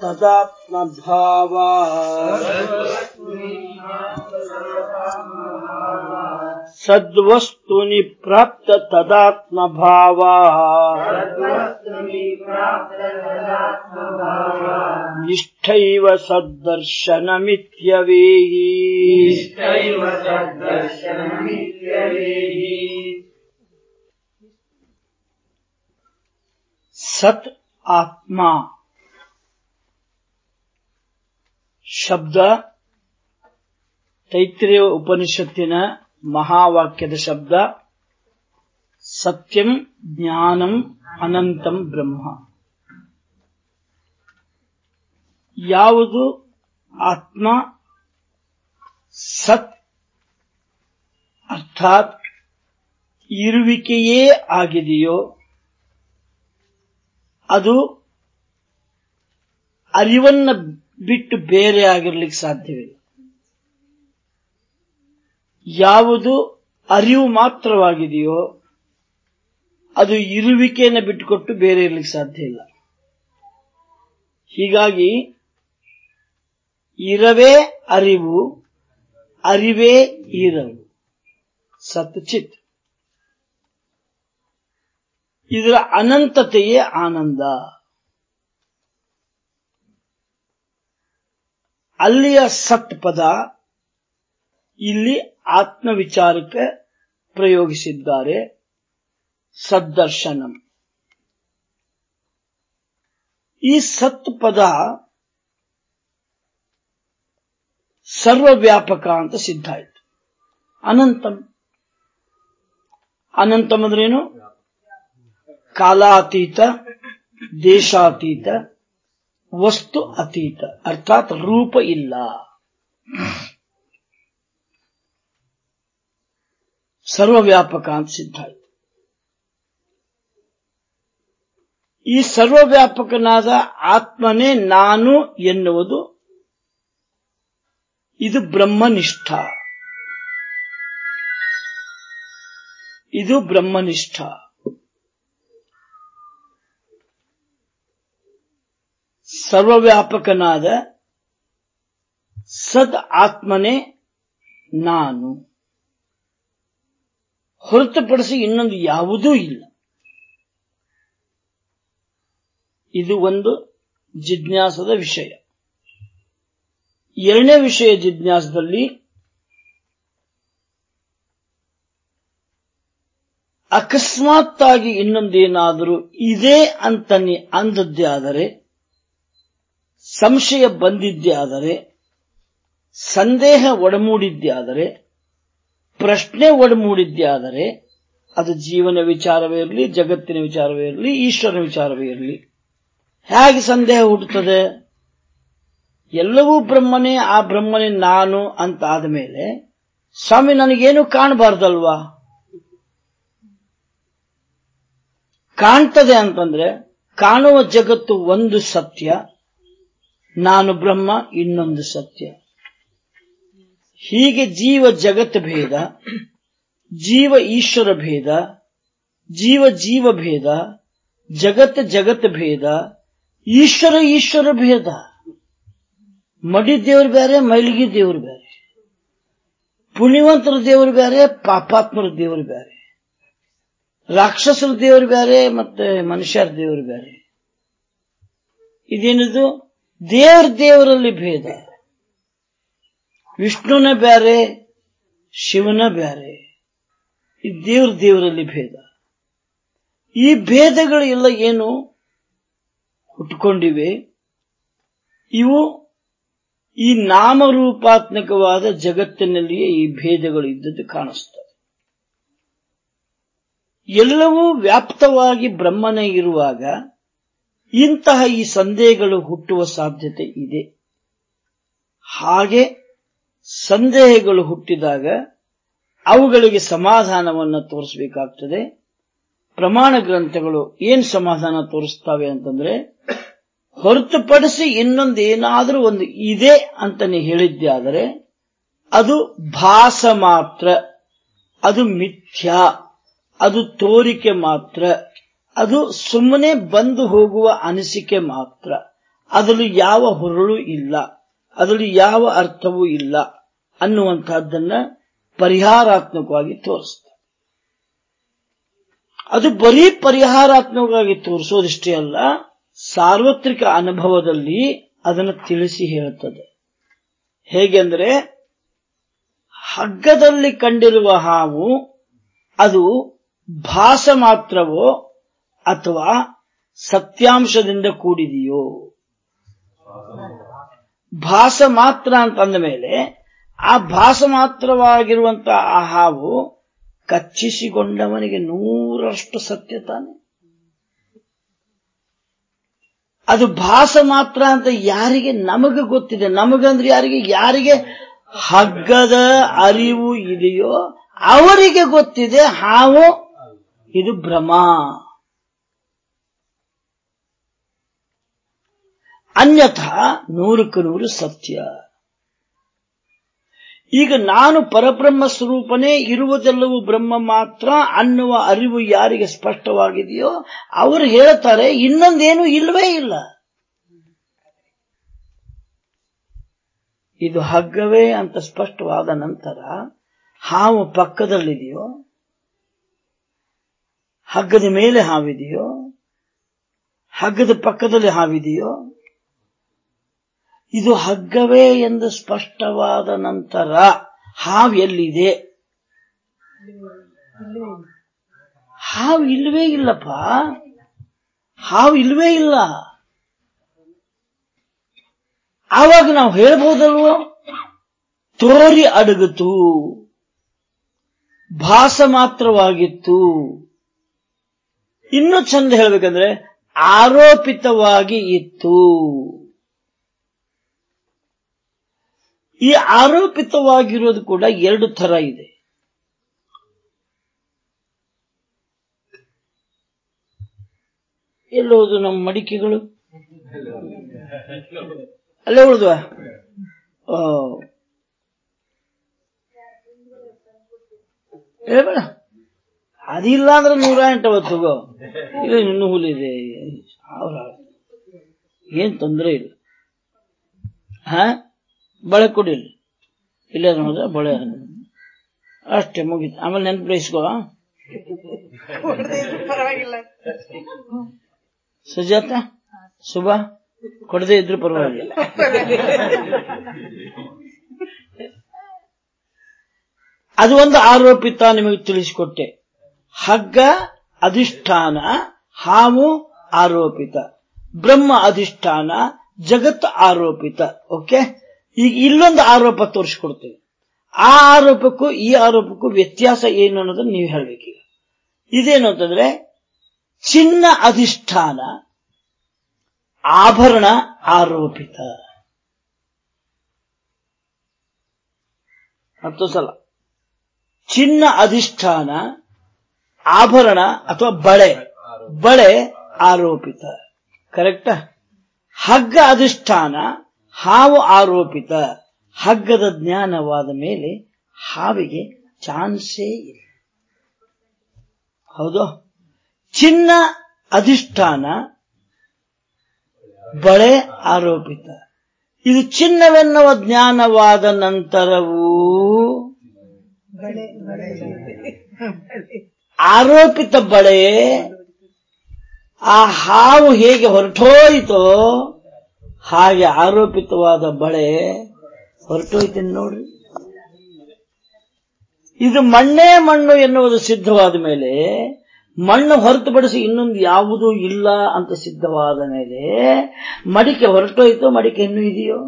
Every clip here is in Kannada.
ತದಾತ್ಮಭಾವ ಸದ್ವಸ್ತುನಿ ಪ್ರಾಪ್ತ ತದಾತ್ಮಭಾವ ನಿಷ್ಠೈವ ಸದ್ದರ್ಶನಮಿತ್ಯವೇಹಿ ಸತ್ ಆತ್ಮ ಶಬ್ದ, ತೈತ್ರಿಯ ಉಪನಿಷತ್ತಿನ ಮಹಾವಾಕ್ಯದ ಶಬ್ದ, ಸತ್ಯಂ ಜ್ಞಾನಂ ಅನಂತಂ ಬ್ರಹ್ಮ. ಯಾವುದು ಆತ್ಮ, ಸತ್, ಅರ್ಥಾತ್ ಇರುವಿಕೆಯೇ ಆಗಿದೆಯೋ, ಅದು ಅರಿವನ್ನ ಬಿಟ್ಟು ಬೇರೆ ಆಗಿರ್ಲಿಕ್ಕೆ ಸಾಧ್ಯವಿಲ್ಲ. ಯಾವುದು ಅರಿವು ಮಾತ್ರವಾಗಿದೆಯೋ ಅದು ಇರುವಿಕೆಯನ್ನು ಬಿಟ್ಟುಕೊಟ್ಟು ಬೇರೆ ಇರ್ಲಿಕ್ಕೆ ಸಾಧ್ಯ ಇಲ್ಲ. ಹೀಗಾಗಿ ಇರವೇ ಅರಿವು, ಅರಿವೇ ಇರವು. ಸತ್ಚಿತ್. ಇದರ ಅನಂತತೆಯೇ ಆನಂದ. ಅಲ್ಲಿಯ ಸತ್ ಪದ ಇಲ್ಲಿ ಆತ್ಮವಿಚಾರಕ್ಕೆ ಪ್ರಯೋಗಿಸಿದ್ದಾರೆ. ಸದ್ದರ್ಶನಂ. ಈ ಸತ್ ಪದ ಸರ್ವವ್ಯಾಪಕ ಅಂತ ಸಿದ್ಧ ಆಯಿತು. ಅನಂತಂ. ಅನಂತಂ ಅಂದ್ರೇನು? ಕಾಲಾತೀತ ದೇಶಾತೀತ ವಸ್ತು ಅತೀತ, ಅರ್ಥಾತ್ ರೂಪ ಇಲ್ಲ. ಸರ್ವವ್ಯಾಪಕ ಅಂತ ಸಿದ್ಧ ಈ ಸರ್ವವ್ಯಾಪಕನಾದ ಆತ್ಮನೇ ನಾನು ಎನ್ನುವುದು, ಇದು ಬ್ರಹ್ಮನಿಷ್ಠ. ಇದು ಬ್ರಹ್ಮನಿಷ್ಠ. ಸರ್ವವ್ಯಾಪಕನಾದ ಸದ್ ಆತ್ಮನೇ ನಾನು. ಹೊರತುಪಡಿಸಿ ಇನ್ನೊಂದು ಯಾವುದೂ ಇಲ್ಲ. ಇದು ಒಂದು ಜಿಜ್ಞಾಸದ ವಿಷಯ. ಎರಡನೇ ವಿಷಯ ಜಿಜ್ಞಾಸದಲ್ಲಿ ಅಕಸ್ಮಾತ್ತಾಗಿ ಇನ್ನೊಂದೇನಾದರೂ ಇದೆ ಅಂತ ನೀ ಅಂದದ್ದೇ ಆದರೆ ಸಂಶಯ ಬಂದಿದ್ದಾದರೆ ಸಂದೇಹ ಒಡಮೂಡಿದ್ದೇ ಆದರೆ ಪ್ರಶ್ನೆ ಒಡಮೂಡಿದ್ದೇ ಆದರೆ ಅದು ಜೀವನ ವಿಚಾರವೇ ಇರಲಿ, ಜಗತ್ತಿನ ವಿಚಾರವೇ ಇರಲಿ, ಈಶ್ವರನ ವಿಚಾರವೇ ಇರಲಿ. ಹೇಗೆ ಸಂದೇಹ ಹುಟ್ಟುತ್ತದೆ? ಎಲ್ಲವೂ ಬ್ರಹ್ಮನೇ, ಆ ಬ್ರಹ್ಮನೇ ನಾನು ಅಂತ ಆದಮೇಲೆ ಸ್ವಾಮಿ, ನನಗೇನು ಕಾಣಬಾರ್ದಲ್ವಾ? ಕಾಣ್ತದೆ ಅಂತಂದ್ರೆ, ಕಾಣುವ ಜಗತ್ತು ಒಂದು ಸತ್ಯ ನಾನು ಬ್ರಹ್ಮ, ಇನ್ನೊಂದು ಸತ್ಯ. ಹೀಗೆ ಜೀವ ಜಗತ್ ಭೇದ, ಜೀವ ಈಶ್ವರ ಭೇದ, ಜೀವ ಜೀವ ಭೇದ, ಜಗತ್ ಜಗತ್ ಭೇದ, ಈಶ್ವರ ಈಶ್ವರ ಭೇದ. ಮಡಿ ದೇವ್ರು ಬೇರೆ ಮೈಲಿಗೆ ದೇವ್ರು ಬೇರೆ ಪುಣ್ಯವಂತರ ದೇವರು ಬೇರೆ ಪಾಪಾತ್ಮರ ದೇವರು ಬೇರೆ ರಾಕ್ಷಸರ ದೇವರು ಬೇರೆ ಮತ್ತೆ ಮನುಷ್ಯರ ದೇವರು ಬೇರೆ ಇದೇನಿದು? ದೇವ್ರ ದೇವರಲ್ಲಿ ಭೇದ. ವಿಷ್ಣುನ ಬ್ಯಾರೆ, ಶಿವನ ಬ್ಯಾರೆ. ಈ ದೇವ್ರ ದೇವರಲ್ಲಿ ಭೇದ. ಈ ಭೇದಗಳು ಎಲ್ಲ ಏನು? ಹುಟ್ಕೊಂಡಿವೆ. ಇವು ಈ ನಾಮರೂಪಾತ್ಮಕವಾದ ಜಗತ್ತಿನಲ್ಲಿಯೇ ಈ ಭೇದಗಳು ಇದ್ದದ್ದು ಕಾಣಿಸ್ತವೆ ಎಲ್ಲವೂ ವ್ಯಾಪ್ತವಾಗಿ ಬ್ರಹ್ಮನೇ ಇರುವಾಗ ಇಂತಹ ಈ ಸಂದೇಹಗಳು ಹುಟ್ಟುವ ಸಾಧ್ಯತೆ ಇದೆ. ಹಾಗೆ ಸಂದೇಹಗಳು ಹುಟ್ಟಿದಾಗ ಅವುಗಳಿಗೆ ಸಮಾಧಾನವನ್ನು ತೋರಿಸಬೇಕಾಗ್ತದೆ. ಪ್ರಮಾಣ ಗ್ರಂಥಗಳು ಏನ್ ಸಮಾಧಾನ ತೋರಿಸ್ತವೆ ಅಂತಂದ್ರೆ, ಹೊರತುಪಡಿಸಿ ಇನ್ನೊಂದು ಏನಾದರೂ ಒಂದು ಇದೆ ಅಂತ ನೀ ಹೇಳಿದ್ದೆ ಆದರೆ, ಅದು ಭಾಸ ಮಾತ್ರ, ಅದು ಮಿಥ್ಯಾ, ಅದು ತೋರಿಕೆ ಮಾತ್ರ. ಅದು ಸುಮ್ಮನೆ ಬಂದು ಹೋಗುವ ಅನಿಸಿಕೆ ಮಾತ್ರ. ಅದರಲ್ಲಿ ಯಾವ ಹುರುಳು ಇಲ್ಲ. ಅದರಲ್ಲಿ ಯಾವ ಅರ್ಥವೂ ಇಲ್ಲ ಅನ್ನುವಂತಹದ್ದನ್ನ ಪರಿಹಾರಾತ್ಮಕವಾಗಿ ತೋರಿಸ್ತಾರೆ ಅದು ಬರೀ ಪರಿಹಾರಾತ್ಮಕವಾಗಿ ತೋರಿಸೋದಿಷ್ಟೇ ಅಲ್ಲ, ಸಾರ್ವತ್ರಿಕ ಅನುಭವದಲ್ಲಿ ಅದನ್ನು ತಿಳಿಸಿ ಹೇಳುತ್ತದೆ. ಹೇಗೆಂದ್ರೆ ಹಗ್ಗದಲ್ಲಿ ಕಂಡಿರುವ ಹಾವು ಅದು ಭಾಸ ಮಾತ್ರವೋ ಅಥವಾ ಸತ್ಯಾಂಶದಿಂದ ಕೂಡಿದೆಯೋ? ಭಾಸ ಮಾತ್ರ ಅಂತಂದ ಮೇಲೆ ಆ ಭಾಸ ಮಾತ್ರವಾಗಿರುವಂತಹ ಆ ಹಾವು ಕಚ್ಚಿಸಿಕೊಂಡವನಿಗೆ ನೂರಷ್ಟು ಸತ್ಯ ತಾನೆ. ಅದು ಭಾಸ ಮಾತ್ರ ಅಂತ ಯಾರಿಗೆ ನಮಗೆ ಗೊತ್ತಿದೆ? ನಮಗಂದ್ರೆ ಯಾರಿಗೆ? ಯಾರಿಗೆ ಹಗ್ಗದ ಅರಿವು ಇದೆಯೋ ಅವರಿಗೆ ಗೊತ್ತಿದೆ. ಹಾವು ಇದು ಭ್ರಮ ಅನ್ಯಥಾ ನೂರಕ್ಕೆ ನೂರು ಸತ್ಯ. ಈಗ ನಾನು ಪರಬ್ರಹ್ಮ ಸ್ವರೂಪನೇ ಇರುವುದೆಲ್ಲವೂ ಬ್ರಹ್ಮ ಮಾತ್ರ ಅನ್ನುವ ಅರಿವು ಯಾರಿಗೆ ಸ್ಪಷ್ಟವಾಗಿದೆಯೋ ಅವರು ಹೇಳ್ತಾರೆ, ಇನ್ನೊಂದೇನು ಇಲ್ಲವೇ ಇಲ್ಲ. ಇದು ಹಗ್ಗವೇ ಅಂತ ಸ್ಪಷ್ಟವಾದ ನಂತರ ಹಾವು ಪಕ್ಕದಲ್ಲಿದೆಯೋ, ಹಗ್ಗದ ಮೇಲೆ ಹಾವಿದೆಯೋ, ಹಗ್ಗದ ಪಕ್ಕದಲ್ಲಿ ಹಾವಿದೆಯೋ ಇದು ಹಗ್ಗವೇ ಎಂದು ಸ್ಪಷ್ಟವಾದ ನಂತರ ಹಾವು ಎಲ್ಲಿದೆ ಹಾವು ಇಲ್ವೇ ಇಲ್ಲಪ್ಪ. ಹಾವು ಇಲ್ವೇ ಇಲ್ಲ. ಆವಾಗ ನಾವು ಹೇಳ್ಬೋದಲ್ವೋ? ತೋರಿ ಅಡಗಿತು. ಭಾಸ ಮಾತ್ರವಾಗಿತ್ತು. ಇನ್ನು ಚಂದ ಹೇಳ್ಬೇಕಂದ್ರೆ ಆರೋಪಿತವಾಗಿ ಇತ್ತು. ಈ ಆರೋಪಿತವಾಗಿರೋದು ಕೂಡ ಎರಡು ತರ ಇದೆ. ಎಲ್ಲೋದು ನಮ್ಮ ಮಡಿಕೆಗಳು? ಅಲ್ಲೇ ಉಳಿದ್ವ? ಹೇಳ್ಬೇಡ ಅದಿಲ್ಲ ಅಂದ್ರೆ ನೂರ ಎಂಟು ಅವತ್ತು ಇಲ್ಲ, ಇನ್ನೂ ಹುಲಿದೆ ಸಾವಿರ. ಏನ್ ತೊಂದರೆ ಇಲ್ಲ. ಬಳೆ ಕೊಡಿಲ್ಲ ಇಲ್ಲ ನೋಡಿದ್ರೆ ಬಳೆ. ಅಷ್ಟೇ ಮುಗೀತು. ಆಮೇಲೆ ನೆನ್ಪು ಇಸ್ಕೋ. ಸುಜಾತ ಶುಭ. ಕೊಡದೇ ಇದ್ರು ಪರವಾಗಿಲ್ಲ. ಅದು ಒಂದು ಆರೋಪಿತ ನಿಮಗೆ ತಿಳಿಸಿಕೊಟ್ಟೆ. ಹಗ್ಗ ಅಧಿಷ್ಠಾನ ಹಾವು ಆರೋಪಿತ. ಬ್ರಹ್ಮ ಅಧಿಷ್ಠಾನ ಜಗತ್ ಆರೋಪಿತ. ಓಕೆ ಈಗ ಇಲ್ಲೊಂದು ಆರೋಪ ತೋರಿಸ್ಕೊಡ್ತೇವೆ. ಆ ಆರೋಪಕ್ಕೂ ಈ ಆರೋಪಕ್ಕೂ ವ್ಯತ್ಯಾಸ ಏನು ಅನ್ನೋದನ್ನ ನೀವು ಹೇಳಬೇಕು ಇದೇನು ಅಂತಂದ್ರೆ, ಚಿನ್ನ ಅಧಿಷ್ಠಾನ ಆಭರಣ ಆರೋಪಿತ. ಹತ್ತು ಸಲ ಚಿನ್ನ ಅಧಿಷ್ಠಾನ ಆಭರಣ ಅಥವಾ ಬಳೆ ಬಳೆ ಆರೋಪಿತ. ಕರೆಕ್ಟ? ಹಗ್ಗ ಅಧಿಷ್ಠಾನ ಹಾವು ಆರೋಪಿತ ಹಗ್ಗದ ಜ್ಞಾನವಾದ ಮೇಲೆ ಹಾವಿಗೆ ಚಾನ್ಸೇ ಇಲ್ಲ. ಹೌದು? ಚಿನ್ನ ಅಧಿಷ್ಠಾನ ಬಳೆ ಆರೋಪಿತ. ಇದು ಚಿನ್ನವೆನ್ನುವ ಜ್ಞಾನವಾದ ನಂತರವೂ ಆರೋಪಿತ ಬಳೆ ಆ ಹಾವು ಹೇಗೆ ಹೊರಟೋಯ್ತೋ ಹಾಗೆ ಆರೋಪಿತವಾದ ಬಳೆ ಹೊರಟೋಯ್ತೀನಿ ನೋಡ್ರಿ. ಇದು ಮಣ್ಣೇ ಮಣ್ಣು ಎನ್ನುವುದು ಸಿದ್ಧವಾದ ಮೇಲೆ ಮಣ್ಣು ಹೊರತುಪಡಿಸಿ ಇನ್ನೊಂದು ಯಾವುದೂ ಇಲ್ಲ ಅಂತ ಸಿದ್ಧವಾದ ಮೇಲೆ ಮಡಿಕೆ ಹೊರಟೋಯ್ತೋ ಮಡಿಕೆ ಇನ್ನೂ ಇದೆಯೋ?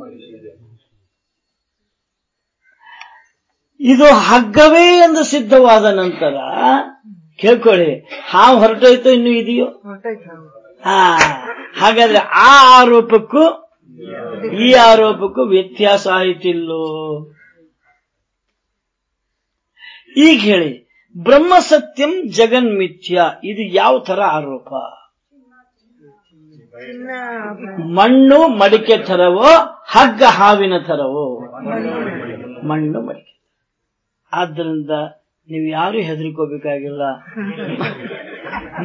ಇದು ಹಗ್ಗವೇ ಎಂದು ಸಿದ್ಧವಾದ ನಂತರ ಕೇಳ್ಕೊಳ್ಳಿ ಹಾವು ಹೊರಟೋಯ್ತೋ ಇನ್ನೂ ಇದೆಯೋ? ಹಾ ಹಾಗಾದ್ರೆ ಆ ಆರೋಪಕ್ಕೂ ಈ ಆರೋಪಕ್ಕೂ ವ್ಯತ್ಯಾಸ ಆಯ್ತಿಲ್ಲೋ? ಈಗ ಹೇಳಿ, ಬ್ರಹ್ಮ ಸತ್ಯಂ ಜಗನ್ ಜಗನ್ಮಿಥ್ಯ ಇದು ಯಾವ ತರ ಆರೋಪ? ಮಣ್ಣು ಮಡಿಕೆ ತರವೋ ಹಗ್ಗ ಹಾವಿನ ತರವೋ ಮಣ್ಣು ಮಡಿಕೆ. ಆದ್ದರಿಂದ ನೀವು ಯಾರು ಹೆದರ್ಕೋಬೇಕಾಗಿಲ್ಲ.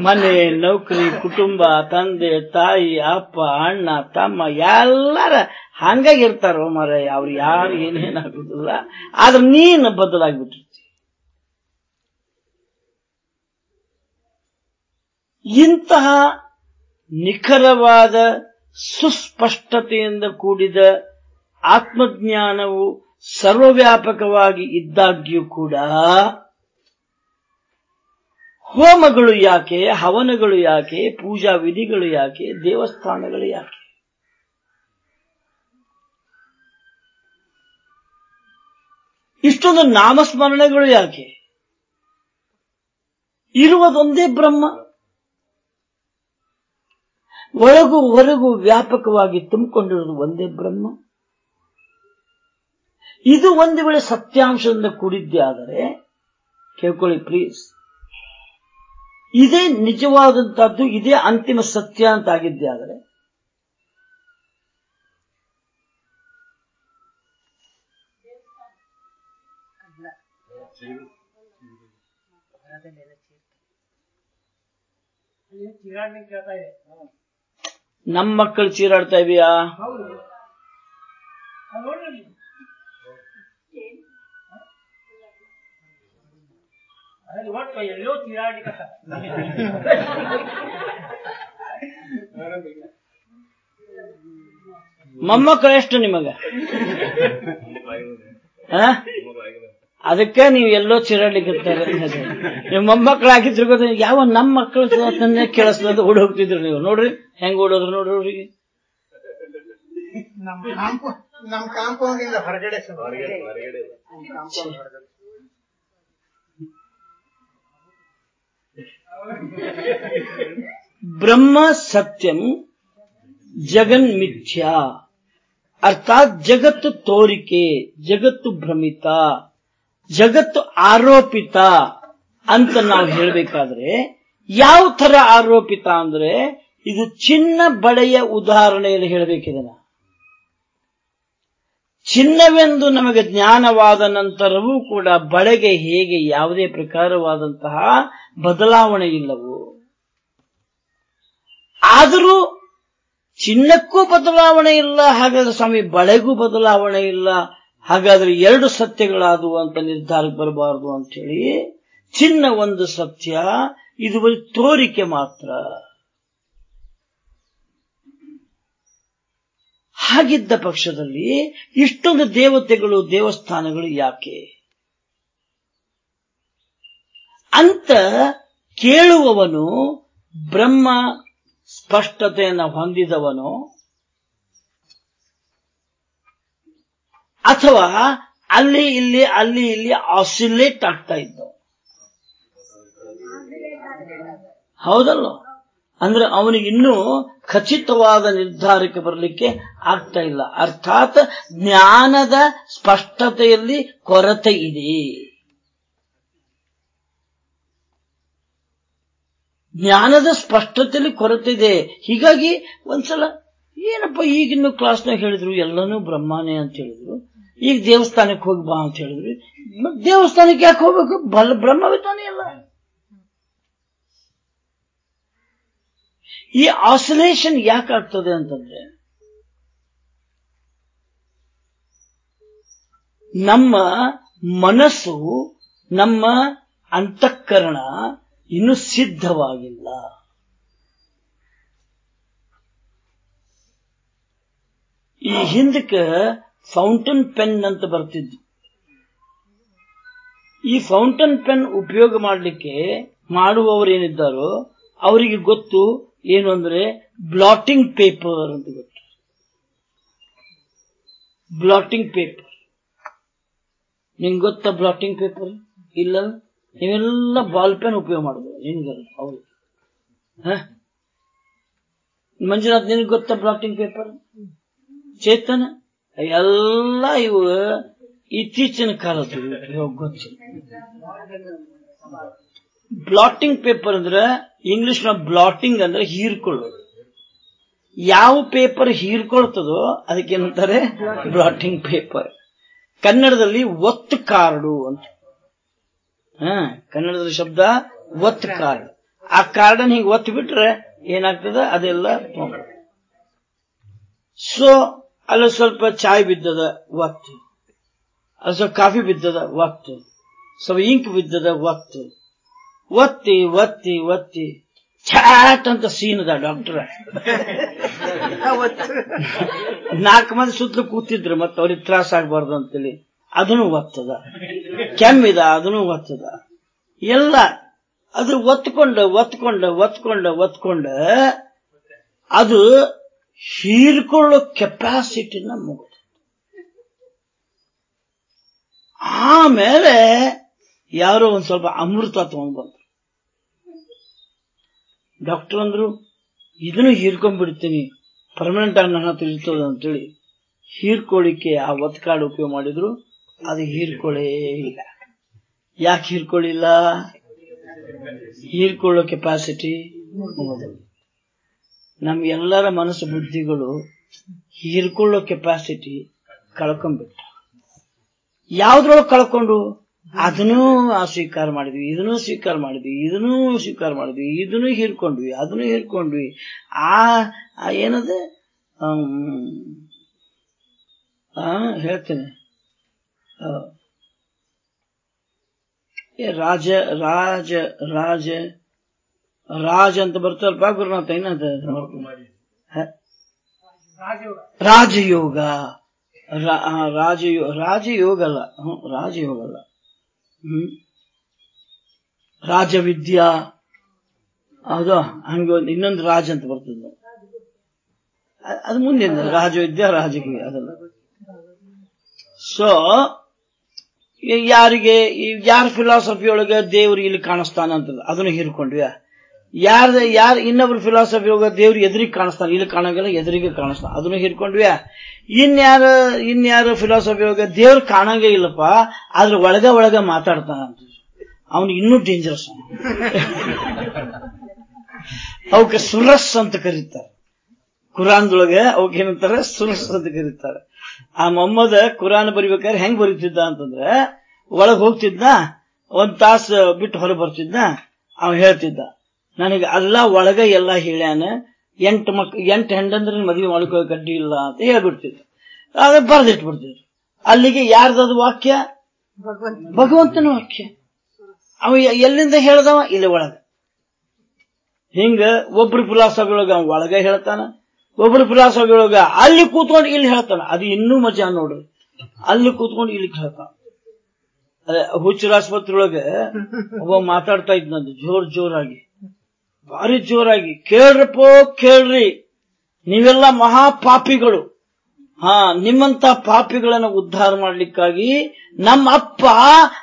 ಮನೆ, ನೌಕರಿ, ಕುಟುಂಬ, ತಂದೆ, ತಾಯಿ, ಅಪ್ಪ, ಅಣ್ಣ, ತಮ್ಮ ಎಲ್ಲರ ಹಂಗಾಗಿರ್ತಾರೋ ಮರ ಅವ್ರು ಯಾರು ಏನೇನಾಗುದಿಲ್ಲ. ಆದ್ರೆ ನೀನು ಬದಲಾಗ್ಬಿಟ್ಟಿರ್ತಿ ಇಂತಹ ನಿಖರವಾದ ಸುಸ್ಪಷ್ಟತೆಯಿಂದ ಕೂಡಿದ ಆತ್ಮಜ್ಞಾನವು ಸರ್ವವ್ಯಾಪಕವಾಗಿ ಇದ್ದಾಗ್ಯೂ ಕೂಡ ಹೋಮಗಳು ಯಾಕೆ, ಹವನಗಳು ಯಾಕೆ, ಪೂಜಾ ವಿಧಿಗಳು ಯಾಕೆ, ದೇವಸ್ಥಾನಗಳು ಯಾಕೆ? ಇಷ್ಟೊಂದು ನಾಮಸ್ಮರಣೆಗಳು ಯಾಕೆ? ಇರುವುದೊಂದೇ ಬ್ರಹ್ಮ. ಒಳಗು ಹೊರಗು ವ್ಯಾಪಕವಾಗಿ ತುಂಬಿಕೊಂಡಿರುವುದು ಒಂದೇ ಬ್ರಹ್ಮ. ಇದು ಒಂದು ವೇಳೆ ಸತ್ಯಾಂಶದಿಂದ ಕೂಡಿದ್ದೇ ಆದರೆ, ಕೇಳ್ಕೊಳ್ಳಿ ಪ್ಲೀಸ್ ಇದೇ ನಿಜವಾದಂತಹದ್ದು ಇದೇ ಅಂತಿಮ ಸತ್ಯ ಅಂತ ಆಗಿದ್ದೆ ಆದರೆ. ನಮ್ಮ ಮಕ್ಕಳು ಚೀರಾಡ್ತಾ ಇದೆಯಾ? ಎಲ್ಲೋ ಚೀರಾಡ್ಲಿಕ್ಕೆ ಮೊಮ್ಮಕ್ಕಳು ಎಷ್ಟು ನಿಮಗ? ಆ? ಅದಕ್ಕೆ ನೀವು ಎಲ್ಲೋ ಚಿರಾಡ್ಲಿಕ್ಕಿರ್ತಾರೆ ನಿಮ್ ಮೊಮ್ಮಕ್ಕಳಾಗಿದ್ರು ಗೊತ್ತ ಯಾವ ನಮ್ಮ ಮಕ್ಕಳು ತಂದೆ ಕೇಳಿಸ್ತದ ಓಡಿ ಹೋಗ್ತಿದ್ರು ನೀವು. ನೋಡ್ರಿ ಹೆಂಗ್ ಓಡೋದ್ರು ನೋಡ್ರಿ ಅವ್ರಿಗೆ. ನಮ್ ಕಾಂಪೌಂಡ್ ಇಂದ ಹೊರಗಡೆ. ಬ್ರಹ್ಮ ಸತ್ಯಂ ಜಗನ್ ಮಿಥ್ಯಾ. ಅರ್ಥಾತ್ ಜಗತ್ತು ತೋರಿಕೆ, ಜಗತ್ತು ಭ್ರಮಿತ, ಜಗತ್ತು ಆರೋಪಿತ ಅಂತ ನಾವು ಹೇಳಬೇಕಾದ್ರೆ ಯಾವ ತರ ಆರೋಪಿತ ಅಂದ್ರೆ ಇದು ಚಿನ್ನ ಬಳೆಯ ಉದಾಹರಣೆಯಲ್ಲಿ ಹೇಳಬೇಕಿದನ ಚಿನ್ನವೆಂದು ನಮಗೆ ಜ್ಞಾನವಾದ ನಂತರವೂ ಕೂಡ ಬಳೆಗೆ ಹೇಗೆ ಯಾವುದೇ ಪ್ರಕಾರವಾದಂತಹ ಬದಲಾವಣೆ ಇಲ್ಲವು. ಆದರೂ ಚಿನ್ನಕ್ಕೂ ಬದಲಾವಣೆ ಇಲ್ಲ, ಹಾಗಾದ್ರೆ ಸ್ವಾಮಿ ಬಳೆಗೂ ಬದಲಾವಣೆ ಇಲ್ಲ, ಹಾಗಾದ್ರೆ ಎರಡು ಸತ್ಯಗಳಾದವು ಅಂತ ನಿರ್ಧಾರಕ್ಕೆ ಬರಬಾರದು ಅಂತೇಳಿ ಚಿನ್ನ ಒಂದು ಸತ್ಯ, ಇದು ತೋರಿಕೆ ಮಾತ್ರ. ಹಾಗಿದ್ದ ಪಕ್ಷದಲ್ಲಿ ಇಷ್ಟೊಂದು ದೇವತೆಗಳು, ದೇವಸ್ಥಾನಗಳು ಯಾಕೆ? ಅಂತ ಕೇಳುವವನು ಬ್ರಹ್ಮ ಸ್ಪಷ್ಟತೆಯನ್ನು ಹೊಂದಿದವನು ಅಥವಾ ಅಲ್ಲಿ, ಇಲ್ಲಿ ಅಲ್ಲಿ, ಇಲ್ಲಿ ಆಸಿಲೇಟ್ ಆಗ್ತಾ ಇದ್ದವು ಹೌದಲ್ಲ ಅಂದ್ರೆ ಅವನು ಇನ್ನೂ ಖಚಿತವಾದ ನಿರ್ಧಾರಕ್ಕೆ ಬರಲಿಕ್ಕೆ ಆಗ್ತಾ ಇಲ್ಲ. ಅರ್ಥಾತ್ ಜ್ಞಾನದ ಸ್ಪಷ್ಟತೆಯಲ್ಲಿ ಕೊರತೆ ಇದೆ. ಜ್ಞಾನದ ಸ್ಪಷ್ಟತೆಯಲ್ಲಿ ಕೊರತೆ ಇದೆ. ಹೀಗಾಗಿ ಒಂದ್ಸಲ, ಏನಪ್ಪ ಈಗಿನ್ನು ಕ್ಲಾಸ್ನಾಗ ಹೇಳಿದ್ರು, ಎಲ್ಲನೂ ಬ್ರಹ್ಮಾನೇ ಅಂತ ಹೇಳಿದ್ರು. ಈಗ ದೇವಸ್ಥಾನಕ್ಕೆ ಹೋಗಿ ಬಾ ಅಂತ ಹೇಳಿದ್ರು. ದೇವಸ್ಥಾನಕ್ಕೆ ಯಾಕೆ ಹೋಗ್ಬೇಕು? ಬಲ್ ಬ್ರಹ್ಮವೇ ತಾನೇ ಅಲ್ಲ. ಈ ಆಸೋಲೇಷನ್ ಯಾಕಾಗ್ತದೆ ಅಂತಂದ್ರೆ, ನಮ್ಮ ಮನಸ್ಸು, ನಮ್ಮ ಅಂತಃಕರಣ ಇನ್ನು ಸಿದ್ಧವಾಗಿಲ್ಲ. ಈ ಹಿಂದಕ್ಕೆ ಫೌಂಟನ್ ಪೆನ್ ಅಂತ ಬರ್ತಿದ್ದು. ಈ ಫೌಂಟನ್ ಪೆನ್ ಉಪಯೋಗ ಮಾಡಲಿಕ್ಕೆ ಮಾಡುವವರೇನಿದ್ದಾರೋ, ಅವರಿಗೆ ಗೊತ್ತು ಏನು ಅಂದ್ರೆ ಬ್ಲಾಟಿಂಗ್ ಪೇಪರ್ ಅಂತ ಗೊತ್ತು. ಬ್ಲಾಟಿಂಗ್ ಪೇಪರ್ ನಿಂಗೆ ಗೊತ್ತಾ ಬ್ಲಾಟಿಂಗ್ ಪೇಪರ್ ಇಲ್ಲ. ನೀವೆಲ್ಲ ಬಾಲ್ ಪೆನ್ ಉಪಯೋಗ ಮಾಡೋದು ನಿನ್ಗಲ್ಲ ಹೌದು? ಮಂಜುನಾಥ್, ನಿನಗೆ ಗೊತ್ತ ಬ್ಲಾಟಿಂಗ್ ಪೇಪರ್ ಚೇತನ? ಎಲ್ಲ ಇವು ಇತ್ತೀಚಿನ ಕಾಲದ್ದು ಗೊತ್ತಿಲ್ಲ ಬ್ಲಾಟಿಂಗ್ ಪೇಪರ್ ಅಂದ್ರೆ ಇಂಗ್ಲಿಷ್ನ ಬ್ಲಾಟಿಂಗ್ ಅಂದ್ರೆ ಹೀರ್ಕೊಳ್ಳೋದು. ಯಾವ ಪೇಪರ್ ಹೀರ್ಕೊಳ್ತದೋ ಅದಕ್ಕೇನಂತಾರೆ ಬ್ಲಾಟಿಂಗ್ ಪೇಪರ್ ಕನ್ನಡದಲ್ಲಿ ಒತ್ತು ಕಾರ್ಡು ಅಂತ. ಹ, ಕನ್ನಡದಲ್ಲಿ ಶಬ್ದ ಒತ್ತು ಕಾರ್ಡ್. ಆ ಕಾರ್ಡನ್ ಹೀಗೆ ಒತ್ತು ಬಿಟ್ರೆ ಏನಾಗ್ತದ? ಅದೆಲ್ಲ ಸೊ ಅಲ್ಲ ಸ್ವಲ್ಪ ಚಾಯ್ ಬಿದ್ದದ ಒತ್ತು. ಅಲ್ಲಿ ಸ್ವಲ್ಪ ಕಾಫಿ ಬಿದ್ದದ ಒತ್ತು. ಸ್ವಲ್ಪ ಇಂಕ್ ಬಿದ್ದದ ಒತ್ತು. ಒತ್ತಿ ಒತ್ತಿ ಒತ್ತಿ. ಚಾಟ್ ಅಂತ ಸೀನದ ಡಾಕ್ಟರ್ ನಾಲ್ಕು ಮಂದಿ ಸುತ್ತಲೂ ಕೂತಿದ್ರು ಮತ್ತೆ ಅವ್ರಿಗೆ ತ್ರಾಸ ಆಗ್ಬಾರ್ದು ಅಂತೇಳಿ. ಅದನ್ನು ಒತ್ತದ. ಕೆಮ್ಮಿದ, ಅದನ್ನು ಒತ್ತದ. ಎಲ್ಲ ಅದು ಒತ್ಕೊಂಡ ಒತ್ಕೊಂಡ ಒತ್ಕೊಂಡ ಒತ್ಕೊಂಡ ಅದು ಹೀರ್ಕೊಳ್ಳೋ ಕೆಪಾಸಿಟಿನ ಮುಗಿದ ಆಮೇಲೆ ಯಾರೋ ಒಂದ್ ಸ್ವಲ್ಪ ಅಮೃತ ತಗೊಂಡ್ ಬಂದ್ರು ಡಾಕ್ಟರ್ ಅಂದ್ರು, ಇದನ್ನು ಹೀರ್ಕೊಂಡ್ಬಿಡ್ತೀನಿ. ಪರ್ಮನೆಂಟ್ ಆಗಿ ನನ್ನ ಹತ್ರ ಅಂತ ಅಂತೇಳಿ ಹೀರ್ಕೊಳ್ಳಿಕ್ಕೆ ಆ ಒತ್ಕಾಡು ಉಪಯೋಗ ಮಾಡಿದ್ರು. ಅದು ಹೀರ್ಕೊಳ್ಳೇ ಇಲ್ಲ. ಯಾಕೆ ಹೀರ್ಕೊಳ್ಳಿಲ್ಲ? ಹೀರ್ಕೊಳ್ಳೋ ಕೆಪಾಸಿಟಿ ನಮ್ಗೆಲ್ಲರ ಮನಸ್ಸು ಬುದ್ಧಿಗಳು ಹೀರ್ಕೊಳ್ಳೋ ಕೆಪಾಸಿಟಿ ಕಳ್ಕೊಂಡ್ಬಿಟ್ಟ ಯಾವ್ದ್ರೊಳಗೆ ಕಳ್ಕೊಂಡು? ಅದನ್ನೂ ಸ್ವೀಕಾರ ಮಾಡಿದ್ವಿ ಇದನ್ನೂ ಸ್ವೀಕಾರ ಮಾಡಿದ್ವಿ ಇದನ್ನೂ ಸ್ವೀಕಾರ ಮಾಡಿದ್ವಿ ಇದನ್ನೂ ಹೀರ್ಕೊಂಡ್ವಿ ಅದನ್ನೂ ಹೀರ್ಕೊಂಡ್ವಿ. ಆ ಏನದು? ಏನದ ಹೇಳ್ತೇನೆ. ರಾಜ ರಾಜ ರಾಜ ರಾಜ ಅಂತ ಬರ್ತಾರಪ್ಪ ಗುರುನಾಥ? ಏನಂತ ರಾಜಯೋಗ. ರಾಜಯೋಗ ರಾಜಯೋಗ ಅಲ್ಲ ಹ್ಮ್, ರಾಜಯೋಗ ಅಲ್ಲ ಹ್ಮ್. ರಾಜವಿದ್ಯಾ ಅದು ಹಂಗ ಒಂದು ಇನ್ನೊಂದು ರಾಜ ಅಂತ ಬರ್ತದೆ. ಅದು ಮುಂದಿನ ರಾಜವಿದ್ಯಾ ರಾಜಕೀಯ, ಅದಲ್ಲ. ಸೊ ಯಾರಿಗೆ ಯಾರ ಫಿಲಾಸಫಿ ಒಳಗೆ ದೇವರು ಇಲ್ಲಿ ಕಾಣಿಸ್ತಾನ ಅಂತ ಅದನ್ನು ಹೀರ್ಕೊಂಡ್ವಿ. ಯಾರ ಯಾರು ಇನ್ನೊಬ್ರು ಫಿಲಾಸಫಿ ಹೋಗೋ ದೇವ್ರು ಎದುರಿಗೆ ಕಾಣಿಸ್ತಾನ. ಇಲ್ಲಿ ಕಾಣೋಂಗಿಲ್ಲ, ಎದುರಿಗೆ ಕಾಣಿಸ್ತಾನ. ಅದನ್ನು ಹಿಡ್ಕೊಂಡ್ವಿ. ಇನ್ಯಾರ ಇನ್ಯಾರ ಫಿಲಾಸಫಿ ಹೋಗ ದೇವ್ರು ಕಾಣಂಗೇ ಇಲ್ಲಪ್ಪ, ಆದ್ರೆ ಒಳಗ ಒಳಗ ಮಾತಾಡ್ತಾನ ಅಂತ. ಅವನು ಇನ್ನೂ ಡೇಂಜರಸ್ ಅವಕ್ಕೆ ಸುರಸ್ ಅಂತ ಕರೀತಾರೆ. ಕುರಾನ್ದೊಳಗೆ ಅವಕ್ಕೆ ಏನಂತಾರೆ? ಸುರಸ್ ಅಂತ ಕರೀತಾರೆ. ಆ ಮೊಹಮ್ಮದ ಕುರಾನ್ ಬರಿಬೇಕಾದ್ರೆ ಹೆಂಗ್ ಬರೀತಿದ್ದ ಅಂತಂದ್ರೆ, ಒಳಗ್ ಹೋಗ್ತಿದ್ದ ಒಂದ್ ತಾಸು ಬಿಟ್ಟು ಹೊರ ಬರ್ತಿದ್ದ ಅವ್ ಹೇಳ್ತಿದ್ದ ನನಗೆ ಅಲ್ಲ ಒಳಗ ಎಲ್ಲ ಹೇಳ್ಯಾನ ಎಂಟು ಮಕ್ ಎಂಟು ಹೆಂಡಂದ್ರೆ ಮದುವೆ ಮಾಡ್ಕೊಳ್ಳೋ ಕಡ್ಡಿ ಇಲ್ಲ ಅಂತ ಹೇಳ್ಬಿಡ್ತಿದ್ದ ಅದ ಬರ್ದಿಟ್ಬಿಡ್ತಿದ್ರು. ಅಲ್ಲಿಗೆ ಯಾರ್ದದು ವಾಕ್ಯ? ಭಗವಂತನ. ವಾಕ್ಯ. ಅವ ಎಲ್ಲಿಂದ ಹೇಳ್ದವ? ಇಲ್ಲಿ ಒಳಗ. ಹಿಂಗ ಒಬ್ರು ಫಿಲಾಸಫಿ ಒಳಗ ಹೇಳ್ತಾನ ಒಬ್ರು ಫಿಲಾಸಫಿ ಒಳಗ ಅಲ್ಲಿ ಕೂತ್ಕೊಂಡು ಇಲ್ಲಿ ಹೇಳ್ತಾನ. ಅದು ಇನ್ನೂ ಮಜಾ ನೋಡ್ರಿ ಅಲ್ಲಿ ಕೂತ್ಕೊಂಡು ಇಲ್ಲಿ ಹೇಳ್ತಾನ ಅದೇ ಹುಚ್ಚರ ಆಸ್ಪತ್ರೆ ಒಳಗ ಒಬ್ಬ ಮಾತಾಡ್ತಾ ಇದ್ನಂದು ಜೋರ್ ಜೋರಾಗಿ. ಭಾರಿ ಜೋರಾಗಿ, ಕೇಳ್ರಪ್ಪೋ, ಕೇಳ್ರಿ. ನೀವೆಲ್ಲ ಮಹಾ ಪಾಪಿಗಳು ಹಾ, ನಿಮ್ಮಂತ ಪಾಪಿಗಳನ್ನ ಉದ್ಧಾರ ಮಾಡ್ಲಿಕ್ಕಾಗಿ ನಮ್ಮ ಅಪ್ಪ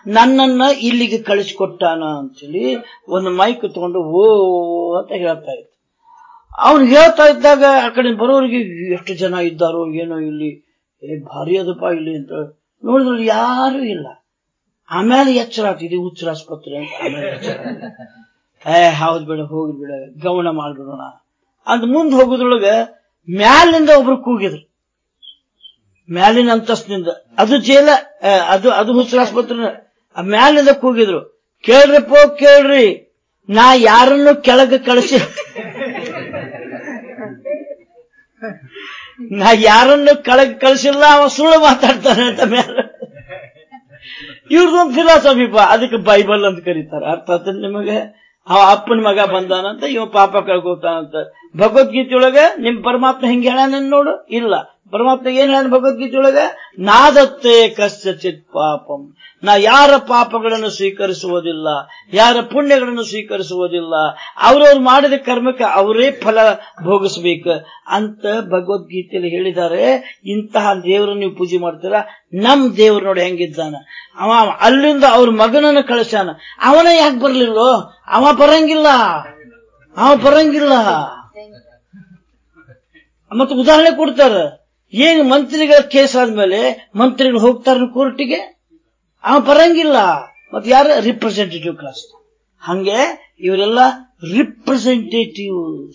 ನನ್ನನ್ನ ಇಲ್ಲಿಗೆ ಕಳಿಸ್ಕೊಟ್ಟಾನ ಅಂತೇಳಿ ಒಂದು ಮೈಕ್ ತಗೊಂಡು ಓ, ಅಂತ ಹೇಳ್ತಾ ಇತ್ತು ಅವನು ಹೇಳ್ತಾ ಇದ್ದಾಗ ಆ ಕಡೆ ಬರೋರಿಗೆ, ಎಷ್ಟು ಜನ ಇದ್ದಾರೋ ಏನೋ ಇಲ್ಲಿ, ಏ, ಭಾರಿ ಅದಪ್ಪ ಇಲ್ಲಿ ಅಂತ ನೋಡಿದ್ರು ಯಾರು ಇಲ್ಲ. ಆಮೇಲೆ ಎಚ್ಚರ ಆಗ್ತಿದೆ ಇದು ಹುಚ್ಚರ ಆಸ್ಪತ್ರೆ ಅಂತ. ಆಮೇಲೆ ಎಚ್ಚರ. ಏ ಹೌದ್ ಬಿಡ ಹೋಗಿ ಬಿಡ ಗಮನ ಮಾಡ್ಬಿಡೋಣ. ಅಂತ ಮುಂದೆ ಹೋಗುದ್ರೊಳಗ ಮ್ಯಾಲಿಂದ ಒಬ್ರು ಕೂಗಿದ್ರು. ಮ್ಯಾಲಿನ ಅಂತಸ್ತಿನಿಂದ ಅದು ಜೇಲ ಅದು ಅದು ಹುಚ್ಚರ ಆಸ್ಪತ್ರೆ ಆ ಮ್ಯಾಲಿಂದ ಕೂಗಿದ್ರು. ಕೇಳ್ರಪ್ಪೋ, ಕೇಳ್ರಿ. ನಾ ಯಾರನ್ನು ಕೆಳಗೆ ಕಳಿಸಿ. ನಾ ಯಾರನ್ನು ಕೆಳಗೆ ಕಳಿಸಿಲ್ಲ, ಅವ ಸುಳ್ಳು ಮಾತಾಡ್ತಾನೆ ಅಂತ ಮೇಲೆ ಇವ್ರದೊಂದು ಬಾ ಅದಕ್ಕೆ ಬೈಬಲ್ ಅಂತ ಕರೀತಾರೆ. ಅರ್ಥ ನಿಮಗೆ? ಅವ ಅಪ್ಪನ ಮಗ ಬಂದಾನಂತ, ಇವ ಪಾಪ ಕಳ್ಕೊತಾನಂತ. ಭಗವದ್ಗೀತೆ ಒಳಗೆ ನಿಮ್ ಪರಮಾತ್ಮ ಹಿಂಗೆ ಹೇಳಾನ ನೋಡು? ಇಲ್ಲ. ಪರಮಾತ್ಮ ಏನ್ ಹೇಳ ಭಗವದ್ಗೀತೆ ಒಳಗೆ? ನಾದತ್ತೆ ಕಸ್ಯಚಿತ್ ಪಾಪಂ. ನಾ ಯಾರ ಪಾಪಗಳನ್ನು ಸ್ವೀಕರಿಸುವುದಿಲ್ಲ ಯಾರ ಪುಣ್ಯಗಳನ್ನು ಸ್ವೀಕರಿಸುವುದಿಲ್ಲ ಅವ್ರವ್ರು ಮಾಡಿದ ಕರ್ಮಕ್ಕೆ ಅವರೇ ಫಲ ಭೋಗಿಸ್ಬೇಕು ಅಂತ ಭಗವದ್ಗೀತೆಯಲ್ಲಿ ಹೇಳಿದ್ದಾರೆ. ಇಂತಹ ದೇವರನ್ನು ನೀವು ಪೂಜೆ ಮಾಡ್ತೀರಾ? ನಮ್ ದೇವ್ರು ನೋಡಿ ಹೆಂಗಿದ್ದಾನ. ಅವ ಅಲ್ಲಿಂದ ಅವ್ರ ಮಗನನ್ನು ಕಳಿಸ್ಯಾನ. ಅವನ ಯಾಕೆ ಬರ್ಲಿಲ್ಲೋ ಅವ ಬರಂಗಿಲ್ಲ. ಅವ ಬರಂಗಿಲ್ಲ. ಮತ್ತೆ ಉದಾಹರಣೆ ಕೊಡ್ತಾರ. ಏನ್ ಮಂತ್ರಿಗಳ ಕೇಸ್ ಆದ್ಮೇಲೆ ಮಂತ್ರಿಗಳು ಹೋಗ್ತಾರ ಕೋರ್ಟಿಗೆ? ಅವ ಬರಂಗಿಲ್ಲ. ಮತ್ತೆ ಯಾರ? ರಿಪ್ರೆಸೆಂಟೇಟಿವ್ ಕ್ಲಾಸ್ ಹಂಗೆ ಇವರೆಲ್ಲ ರಿಪ್ರೆಸೆಂಟೇಟಿವ್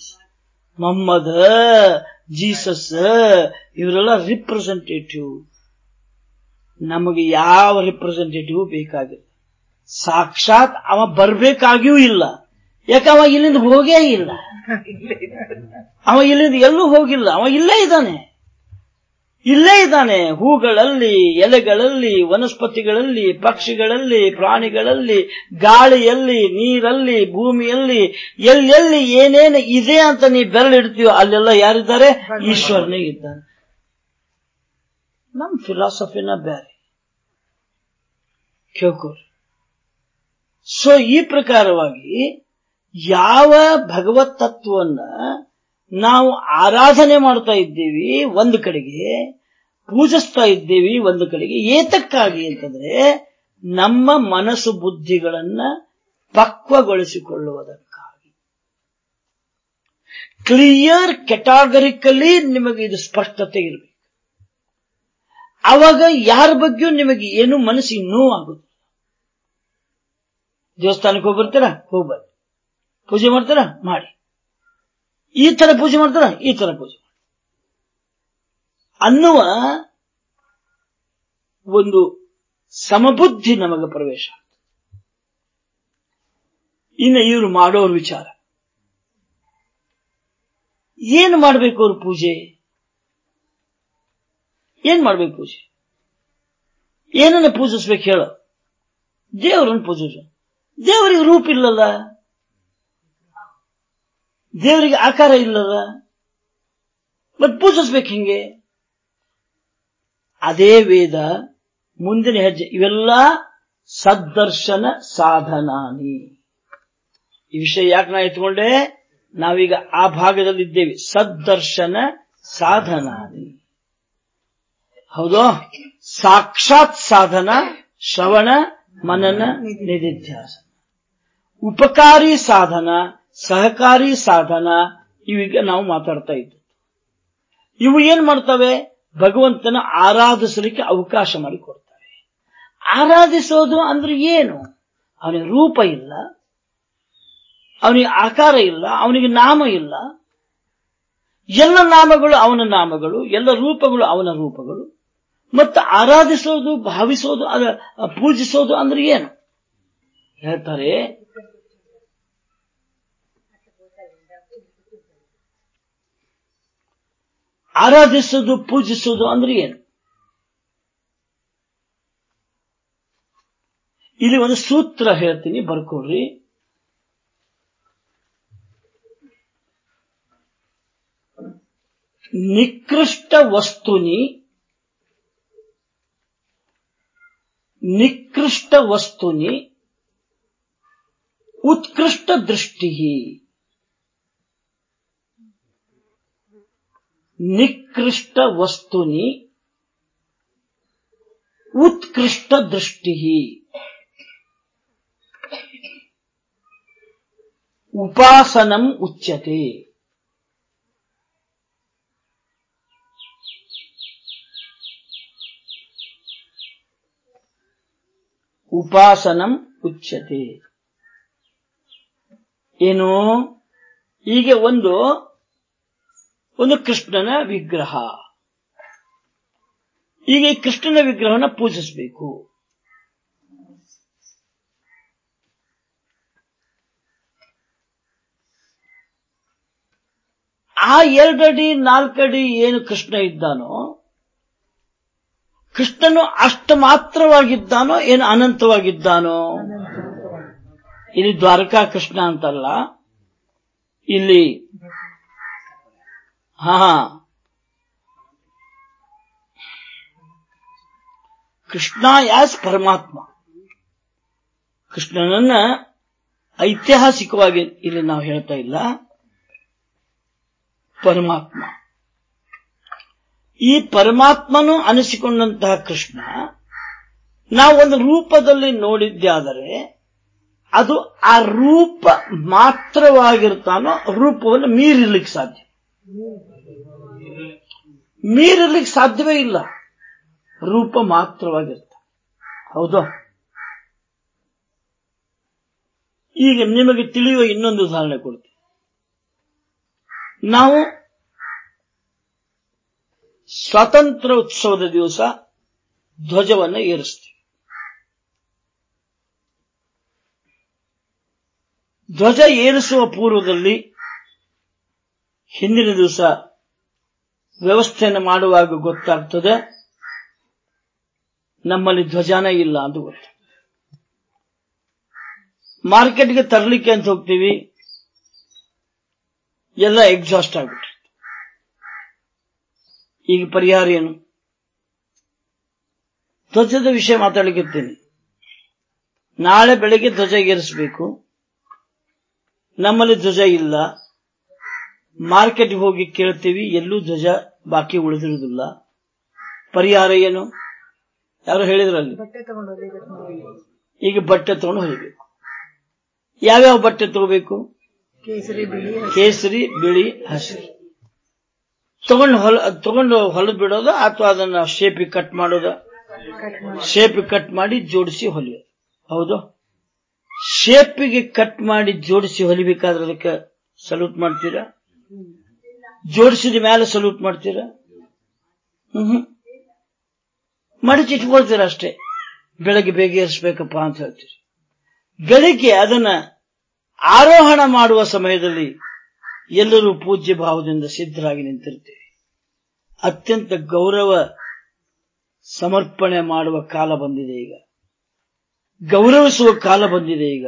ಮೊಹಮ್ಮದ್ ಜೀಸಸ್ ಇವರೆಲ್ಲ ರಿಪ್ರೆಸೆಂಟೇಟಿವ್ ನಮಗೆ ಯಾವ ರಿಪ್ರೆಸೆಂಟೇಟಿವ್ ಬೇಕಾಗಿಲ್ಲ. ಸಾಕ್ಷಾತ್ ಅವ ಬರ್ಬೇಕಾಗಿಯೂ ಇಲ್ಲ. ಯಾಕೆ ಅವ ಇಲ್ಲಿಂದ ಹೋಗೇ ಇಲ್ಲ? ಅವ ಇಲ್ಲಿಂದ ಎಲ್ಲೂ ಹೋಗಿಲ್ಲ. ಅವ ಇಲ್ಲೇ ಇದ್ದಾನೆ. ಇಲ್ಲೇ ಇದ್ದಾನೆ. ಹೂಗಳಲ್ಲಿ ಎಲೆಗಳಲ್ಲಿ ವನಸ್ಪತಿಗಳಲ್ಲಿ ಪಕ್ಷಿಗಳಲ್ಲಿ ಪ್ರಾಣಿಗಳಲ್ಲಿ ಗಾಳಿಯಲ್ಲಿ ನೀರಲ್ಲಿ ಭೂಮಿಯಲ್ಲಿ ಎಲ್ಲೆಲ್ಲಿ ಏನೇನು ಇದೆ ಅಂತ ನೀ ಬೆರಳಿಡ್ತೀವೋ ಅಲ್ಲೆಲ್ಲ ಯಾರಿದ್ದಾರೆ? ಈಶ್ವರನೇ ಇದ್ದಾನೆ ನಮ್ ಫಿಲಾಸಫಿನ ಬೇರೆ ಕೇಳ್ಕೋರಿ ಸೊ ಈ ಪ್ರಕಾರವಾಗಿ ಯಾವ ಭಗವತ್ ತತ್ವವನ್ನ ನಾವು ಆರಾಧನೆ ಮಾಡ್ತಾ ಇದ್ದೀವಿ ಒಂದು ಕಡೆಗೆ, ಪೂಜಿಸ್ತಾ ಇದ್ದೀವಿ ಒಂದು ಕಡೆಗೆ. ಏತಕ್ಕಾಗಿ ಅಂತಂದ್ರೆ ನಮ್ಮ ಮನಸ್ಸು ಬುದ್ಧಿಗಳನ್ನ ಪಕ್ವಗೊಳಿಸಿಕೊಳ್ಳುವುದಕ್ಕಾಗಿ. ಕ್ಲಿಯರ್ ಕೆಟಾಗರಿಕಲಿ ನಿಮಗೆ ಇದು ಸ್ಪಷ್ಟತೆ ಇರಬೇಕು. ಅವಾಗ ಯಾರ ಬಗ್ಗೆಯೂ ನಿಮಗೆ ಏನು ಮನಸ್ಸಿಗೆ ನೋವಾಗುದು ದೇವಸ್ಥಾನಕ್ಕೆ ಹೋಗ್ಬರ್ತೀರಾ? ಹೋಗ್ಬರ್ತೀರ ಪೂಜೆ ಮಾಡ್ತೀರಾ? ಮಾಡಿ. ಈ ತರ ಪೂಜೆ ಮಾಡ್ತಾರ, ಈ ತರ ಪೂಜೆ ಅನ್ನುವ ಒಂದು ಸಮಬುದ್ಧಿ ನಮಗೆ ಪ್ರವೇಶ ಇನ್ನು ಇವರು ಮಾಡೋರ್ ವಿಚಾರ. ಏನು ಮಾಡಬೇಕು ಅವ್ರ ಪೂಜೆ? ಏನ್ ಮಾಡ್ಬೇಕು ಪೂಜೆ? ಏನನ್ನ ಪೂಜಿಸ್ಬೇಕು ಹೇಳ. ದೇವರನ್ನು ಪೂಜಿಸು. ದೇವರಿಗೆ ರೂಪ ಇಲ್ಲಲ್ಲ ದೇವರಿಗೆ ಆಕಾರ ಇಲ್ಲದ ಮತ್ ಪೂಜಿಸ್ಬೇಕು ಹಿಂಗೆ. ಅದೇ ವೇದ ಮುಂದಿನ ಹೆಜ್ಜೆ, ಇವೆಲ್ಲ ಸದ್ದರ್ಶನ ಸಾಧನಾನಿ. ಈ ವಿಷಯ ಯಾಕೆ ನಾ ಎತ್ಕೊಂಡೆ? ನಾವೀಗ ಆ ಭಾಗದಲ್ಲಿದ್ದೇವೆ. ಸದ್ದರ್ಶನ ಸಾಧನಾನಿ. ಹೌದು? ಸಾಕ್ಷಾತ್ ಸಾಧನ, ಶ್ರವಣ, ಮನನ ನಿಧಿಧ್ಯಾಸನ ಉಪಕಾರಿ ಸಾಧನ ಸಹಕಾರಿ ಸಾಧನ ಇವೀಗ ನಾವು ಮಾತಾಡ್ತಾ ಇದ್ದು. ಇವು ಏನ್ ಮಾಡ್ತವೆ? ಭಗವಂತನ ಆರಾಧಿಸಲಿಕ್ಕೆ ಅವಕಾಶ ಮಾಡಿಕೊಡ್ತವೆ ಆರಾಧಿಸೋದು ಅಂದ್ರೆ ಏನು? ಅವನಿಗೆ ರೂಪ ಇಲ್ಲ, ಅವನಿಗೆ ಆಕಾರ ಇಲ್ಲ, ಅವನಿಗೆ ನಾಮ ಇಲ್ಲ. ಎಲ್ಲ ನಾಮಗಳು ಅವನ ನಾಮಗಳು, ಎಲ್ಲ ರೂಪಗಳು ಅವನ ರೂಪಗಳು. ಮತ್ತು ಆರಾಧಿಸೋದು, ಭಾವಿಸೋದು, ಅದ, ಪೂಜಿಸೋದು ಅಂದ್ರೆ ಏನು? ಹೇಳ್ತಾರೆ ಆರಾಧಿಸೋದು ಪೂಜಿಸೋದು ಅಂದ್ರೆ ಏನು? ಇಲ್ಲಿ ಒಂದು ಸೂತ್ರ ಹೇಳ್ತೀನಿ, ಬರ್ಕೊಡ್ರಿ. ನಿಕೃಷ್ಟ ವಸ್ತುನಿ ನಿಕೃಷ್ಟ ವಸ್ತುನಿ, ಉತ್ಕೃಷ್ಟ ದೃಷ್ಟಿ ನಿಕೃಷ್ಟ ವಸ್ತುನಿ ಉತ್ಕೃಷ್ಟ ದೃಷ್ಟಿ ಉಪಾಸನಂ ಉಚ್ಯತೆ ಉಪಾಸನಂ ಉಚ್ಯತೆ ಏನು ಈಗ ಒಂದು ಒಂದು ಕೃಷ್ಣನ ವಿಗ್ರಹ. ಈಗ ಈ ಕೃಷ್ಣನ ವಿಗ್ರಹನ ಪೂಜಿಸಬೇಕು. ಆ ಎರಡಡಿ ನಾಲ್ಕಡಿ ಏನು ಕೃಷ್ಣ ಇದ್ದಾನೋ ಕೃಷ್ಣನು ಅಷ್ಟ ಮಾತ್ರವಾಗಿದ್ದಾನೋ ಏನು ಅನಂತವಾಗಿದ್ದಾನೋ. ಇಲ್ಲಿ ದ್ವಾರಕಾ ಕೃಷ್ಣ ಅಂತಲ್ಲ ಇಲ್ಲಿ ಕೃಷ್ಣ ಯಾಸ್ ಪರಮಾತ್ಮ? ಕೃಷ್ಣನನ್ನ ಐತಿಹಾಸಿಕವಾಗಿ ಇಲ್ಲಿ ನಾವು ಹೇಳ್ತಾ ಇಲ್ಲ. ಪರಮಾತ್ಮ. ಈ ಪರಮಾತ್ಮನು ಅನಿಸಿಕೊಂಡಂತಹ ಕೃಷ್ಣ, ನಾವು ಒಂದು ರೂಪದಲ್ಲಿ ನೋಡಿದ್ದಾದರೆ, ಅದು ಆ ರೂಪ ಮಾತ್ರವಾಗಿರ್ತಾನೋ ರೂಪವನ್ನು ಮೀರಿಲಿಕ್ಕೆ ಸಾಧ್ಯ. ಮೀರಿರ್ಲಿಕ್ಕೆ ಸಾಧ್ಯವೇ ಇಲ್ಲ. ರೂಪ ಮಾತ್ರವಾಗಿರ್ತ ಹೌದಾ? ಈಗ ನಿಮಗೆ ತಿಳಿಯುವ ಇನ್ನೊಂದು ಉದಾಹರಣೆ ಕೊಡ್ತೀನಿ. ನಾವು ಸ್ವಾತಂತ್ರ್ಯ ಉತ್ಸವದ ದಿವಸ ಧ್ವಜವನ್ನು ಏರಿಸ್ತೀವಿ. ಧ್ವಜ ಏರಿಸುವ ಪೂರ್ವದಲ್ಲಿ ಹಿಂದಿನ ದಿವಸ ವ್ಯವಸ್ಥೆಯನ್ನು ಮಾಡುವಾಗ ಗೊತ್ತಾಗ್ತದೆ. ನಮ್ಮಲ್ಲಿ ಧ್ವಜಾನ ಇಲ್ಲ ಅಂತ ಗೊತ್ತು. ಮಾರ್ಕೆಟ್ಗೆ ತರಲಿಕ್ಕೆ ಅಂತ ಹೋಗ್ತೀವಿ. ಎಲ್ಲ ಎಕ್ಸಾಸ್ಟ್ ಆಗ್ಬಿಟ್ಟು. ಈಗ ಪರಿಹಾರ ಏನು? ಧ್ವಜದ ವಿಷಯ ಮಾತಾಡಲಿಕ್ಕಿರ್ತೀನಿ. ನಾಳೆ ಬೆಳಿಗ್ಗೆ ಧ್ವಜ ಏರಿಸಬೇಕು. ನಮ್ಮಲ್ಲಿ ಧ್ವಜ ಇಲ್ಲ. ಮಾರ್ಕೆಟ್ಗೆ ಹೋಗಿ ಕೇಳ್ತೀವಿ ಎಲ್ಲೂ ಧ್ವಜ ಬಾಕಿ ಉಳಿದಿರುವುದಿಲ್ಲ. ಪರಿಹಾರ ಏನು? ಯಾರು ಹೇಳಿದ್ರಲ್ಲಿ? ಈಗ ಬಟ್ಟೆ ತಗೊಂಡು ಹೋಗಬೇಕು. ಯಾವ್ಯಾವ ಬಟ್ಟೆ ತಗೋಬೇಕು? ಕೇಸರಿ ಬಿಳಿ ಹಸಿರು ತಗೊಂಡು ಹೊಲ ತಗೊಂಡು ಹೊಲದ್ ಬಿಡೋದು ಅಥವಾ ಅದನ್ನ ಶೇಪಿಗೆ ಕಟ್ ಮಾಡೋದು? ಶೇಪಿ ಶೇಪಿಗೆ ಕಟ್ ಮಾಡಿ ಜೋಡಿಸಿ ಹೊಲಿಯೋದು. ಹೌದು? ಶೇಪಿಗೆ ಕಟ್ ಮಾಡಿ ಜೋಡಿಸಿ ಹೊಲಿಬೇಕಾದ್ರೆ ಅದಕ್ಕೆ ಸಲ್ಯೂಟ್ ಮಾಡ್ತೀರಾ? ಜೋಡಿಸಿದ ಮೇಲೆ ಸಲ್ಯೂಟ್ ಮಾಡ್ತೀರಾ? ಹ್ಮ್. ಮಡಚಿ ಇಟ್ಕೊಳ್ತೀರಾ ಅಷ್ಟೇ. ಬೆಳಗ್ಗೆ ಬೇಗ ಏರಿಸ್ಬೇಕಪ್ಪ ಅಂತ ಹೇಳ್ತೀರಿ. ಬೆಳಿಗ್ಗೆ ಅದನ್ನ ಆರೋಹಣ ಮಾಡುವ ಸಮಯದಲ್ಲಿ ಎಲ್ಲರೂ ಪೂಜ್ಯ ಭಾವದಿಂದ ಸಿದ್ಧರಾಗಿ ನಿಂತಿರ್ತೇವೆ. ಅತ್ಯಂತ ಗೌರವ ಸಮರ್ಪಣೆ ಮಾಡುವ ಕಾಲ ಬಂದಿದೆ ಈಗ. ಗೌರವಿಸುವ ಕಾಲ ಬಂದಿದೆ ಈಗ.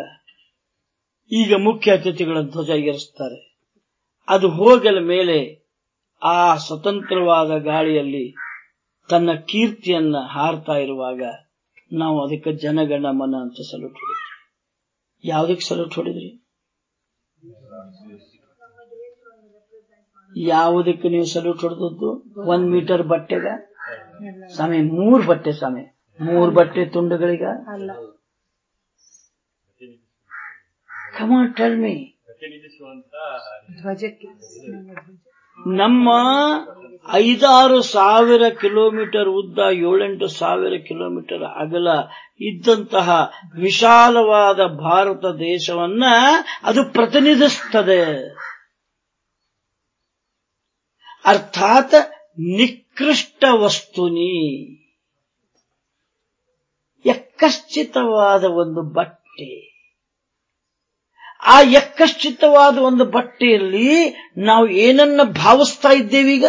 ಈಗ ಮುಖ್ಯ ಅತಿಥಿಗಳ ಧ್ವಜ ಏರಿಸ್ತಾರೆ. ಅದು ಹೋಗಲ ಮೇಲೆ ಆ ಸ್ವತಂತ್ರವಾದ ಗಾಳಿಯಲ್ಲಿ ತನ್ನ ಕೀರ್ತಿಯನ್ನ ಹಾರ್ತಾ ಇರುವಾಗ ನಾವು ಅದಕ್ಕೆ ಜನಗಣ ಮನ ಅಂತ ಸಲ್ಯೂಟ್ ಹೊಡಿದ್ರಿ ಯಾವುದಕ್ಕೆ ಸಲ್ಯೂಟ್ ಹೊಡಿದ್ರಿ? ಯಾವುದಕ್ಕೆ ನೀವು ಸಲ್ಯೂಟ್ ಹೊಡೆದದ್ದು? ಒಂದ್ ಮೀಟರ್ ಬಟ್ಟೆಗ? ಸ್ವಾಮಿ ಮೂರ್ ಬಟ್ಟೆ ಸ್ವಾಮಿ. ಮೂರ್ ಬಟ್ಟೆ ತುಂಡುಗಳಿಗ? ಅಲ್ಲ. ಟರ್ಮಿ ಟೆಲ್ ಮೀ ಧ್ವಜಕ್ಕೆ ನಮ್ಮ ಐದಾರು ಸಾವಿರ ಕಿಲೋಮೀಟರ್ ಉದ್ದ ಏಳೆಂಟು ಸಾವಿರ ಕಿಲೋಮೀಟರ್ ಅಗಲ ಇದ್ದಂತಹ ವಿಶಾಲವಾದ ಭಾರತ ದೇಶವನ್ನ ಅದು ಪ್ರತಿನಿಧಿಸ್ತದೆ. ಅರ್ಥಾತ್ ನಿಕೃಷ್ಟ ವಸ್ತುನಿ. ಯಕ್ಕಶ್ಚಿತವಾದ ಒಂದು ಬಟ್ಟೆ. ಆ ಯಕ್ಕಶ್ಚಿತವಾದ ಒಂದು ಬಟ್ಟೆಯಲ್ಲಿ ನಾವು ಏನನ್ನ ಭಾವಿಸ್ತಾ ಇದ್ದೇವೀಗ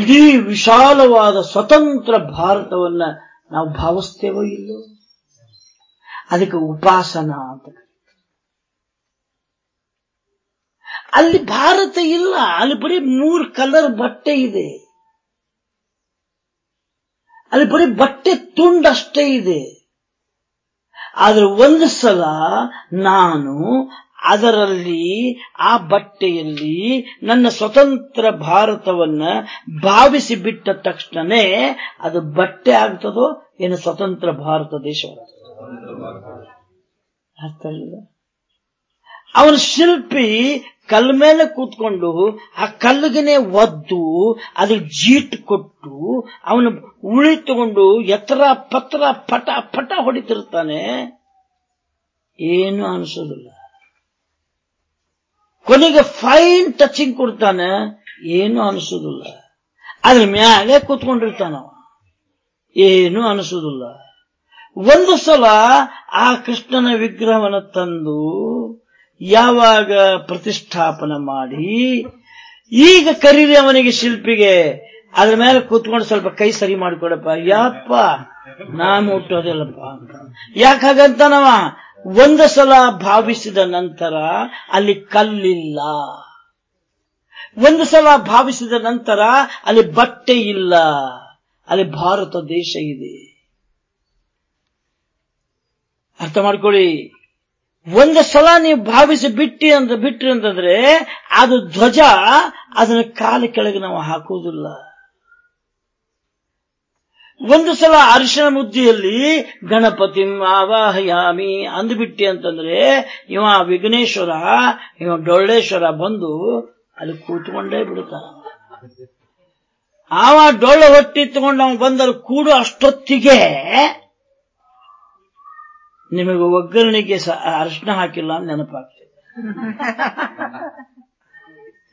ಇಡೀ ವಿಶಾಲವಾದ ಸ್ವತಂತ್ರ ಭಾರತವನ್ನ ನಾವು ಭಾವಿಸ್ತೇವೋ ಇಲ್ಲೋ ಅದಕ್ಕೆ ಉಪಾಸನ ಅಂತ. ಅಲ್ಲಿ ಭಾರತ ಇಲ್ಲ. ಅಲ್ಲಿ ಬರೀ ಮೂರ್ ಕಲರ್ ಬಟ್ಟೆ ಇದೆ. ಅಲ್ಲಿ ಬರೀ ಬಟ್ಟೆ ತುಂಡಷ್ಟೇ ಇದೆ. ಆದ್ರೆ ಒಂದು ಸಲ ನಾನು ಅದರಲ್ಲಿ, ಆ ಬಟ್ಟೆಯಲ್ಲಿ ನನ್ನ ಸ್ವತಂತ್ರ ಭಾರತವನ್ನ ಭಾವಿಸಿ ಬಿಟ್ಟ ತಕ್ಷಣನೇ ಅದು ಬಟ್ಟೆ ಆಗ್ತದೋ ಏನು ಸ್ವತಂತ್ರ ಭಾರತ ದೇಶವಾಗ್ತದೆ? ಅವನ ಶಿಲ್ಪಿ ಕಲ್ ಮೇಲೆ ಕೂತ್ಕೊಂಡು ಆ ಕಲ್ಲಿಗೆ ಒದ್ದು ಅದು ಜೀಟ್ ಕೊಟ್ಟು ಅವನು ಉಳಿ ತಗೊಂಡು ಎತ್ತರ ಪತ್ರ ಪಟ ಪಟ ಹೊಡಿತಿರ್ತಾನೆ. ಏನು ಅನಿಸೋದಿಲ್ಲ. ಕೊನೆಗೆ ಫೈನ್ ಟಚಿಂಗ್ ಕೊಡ್ತಾನೆ. ಏನು ಅನಿಸೋದಿಲ್ಲ. ಅದ್ರ ಮ್ಯಾಲೆ ಕೂತ್ಕೊಂಡಿರ್ತಾನವ. ಏನು ಅನಿಸೋದಿಲ್ಲ. ಒಂದು ಸಲ ಆ ಕೃಷ್ಣನ ವಿಗ್ರಹವನ್ನು ತಂದು ಯಾವಾಗ ಪ್ರತಿಷ್ಠಾಪನ ಮಾಡಿ, ಈಗ ಕರೀರಿ ಅವನಿಗೆ ಶಿಲ್ಪಿಗೆ, ಅದ್ರ ಮೇಲೆ ಕೂತ್ಕೊಂಡು ಸ್ವಲ್ಪ ಕೈ ಸರಿ ಮಾಡಿಕೊಡಪ್ಪ. ಯಾಪ್ಪ ನಾ ಮುಟ್ಟೋದಿಲ್ಲಪ್ಪ ಅಂತ. ಯಾಕೆ ಒಂದ ಒಂದು ಸಲ ಭಾವಿಸಿದ ನಂತರ ಅಲ್ಲಿ ಕಲ್ಲಿಲ್ಲ. ಒಂದು ಸಲ ಭಾವಿಸಿದ ನಂತರ ಅಲ್ಲಿ ಬಟ್ಟೆ ಇಲ್ಲ. ಅಲ್ಲಿ ಭಾರತ ದೇಶ ಇದೆ. ಅರ್ಥ ಮಾಡ್ಕೊಳ್ಳಿ. ಒಂದು ಸಲ ನೀವು ಭಾವಿಸಿ ಬಿಟ್ಟಿ ಅಂತ ಬಿಟ್ರಿ ಅಂತಂದ್ರೆ ಅದು ಧ್ವಜ, ಅದನ್ನ ಕಾಲ ಕೆಳಗೆ ನಾವು ಹಾಕುವುದಿಲ್ಲ. ಒಂದು ಸಲ ಅರ್ಶನ ಮುದ್ದಿಯಲ್ಲಿ ಗಣಪತಿ ಆವಾಹಯಾಮಿ ಅಂದ್ಬಿಟ್ಟಿ ಅಂತಂದ್ರೆ ಇವ ವಿಘ್ನೇಶ್ವರ, ಇವ ಡೊಳ್ಳೇಶ್ವರ ಬಂದು ಅಲ್ಲಿ ಕೂತ್ಕೊಂಡೇ ಬಿಡ್ತಾನ. ಆವ ಡೊಳ್ಳ ಹೊಟ್ಟಿ ತಗೊಂಡು ಅವನು ಬಂದಲ್ಲಿ ಕೂಡು ಅಷ್ಟೊತ್ತಿಗೆ ನಿಮಗೆ ಒಗ್ಗರಣೆಗೆ ಅರಿಶಿನ ಹಾಕಿಲ್ಲ ಅಂತ ನೆನಪಾಗ್ತದೆ.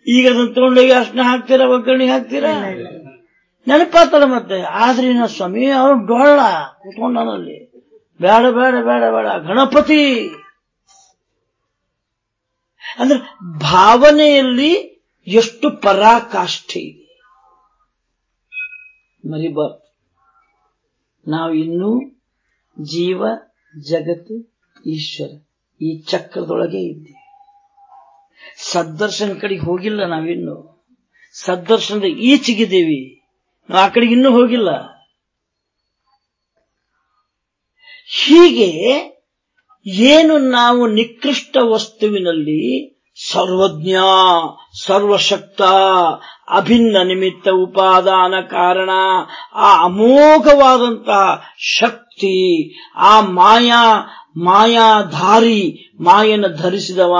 ಈಗ ಅದನ್ನ ತಗೊಂಡೋಗಿ ಅರ್ಶನ ಹಾಕ್ತೀರಾ ಒಗ್ಗರಣೆ ಹಾಕ್ತೀರಾ? ನೆನಪಾತಲ್ಲ ಮತ್ತೆ. ಆದ್ರೆ ಸ್ವಾಮಿ ಸ್ವಾಮಿ ಅವನು ಡೊಳ್ಳ ಕೂತ್ಕೊಂಡನಲ್ಲಿ ಬೇಡ ಬೇಡ ಬೇಡ ಬೇಡ. ಗಣಪತಿ! ಅಂದ್ರೆ ಭಾವನೆಯಲ್ಲಿ ಎಷ್ಟು ಪರಾಕಾಷ್ಠೆ ಇದೆ. ಮರಿಬಾರ್ದು. ನಾವು ಇನ್ನೂ ಜೀವ ಜಗತ್ತು ಈಶ್ವರ. ಈ ಚಕ್ರದೊಳಗೆ ಇದ್ದೆ. ಸದ್ದರ್ಶನ ಕಡೆಗೆ ಹೋಗಿಲ್ಲ ನಾವಿನ್ನು. ಸದ್ದರ್ಶನದ ಈಚೆಗಿದ್ದೀವಿ. ನಾವು ಆ ಕಡೆಗೆ ಇನ್ನೂ ಹೋಗಿಲ್ಲ. ಹೀಗೆ ಏನು ನಾವು ನಿಕೃಷ್ಟ ವಸ್ತುವಿನಲ್ಲಿ ಸರ್ವಜ್ಞ, ಸರ್ವಶಕ್ತ, ಅಭಿನ್ನ ನಿಮಿತ್ತ ಉಪಾದಾನ ಕಾರಣ, ಆ ಅಮೋಘವಾದಂತಹ ಶಕ್ತಿ ಆ ಮಾಯಾ, ಮಾಯಾಧಾರಿ ಮಾಯನ ಧರಿಸಿದವ,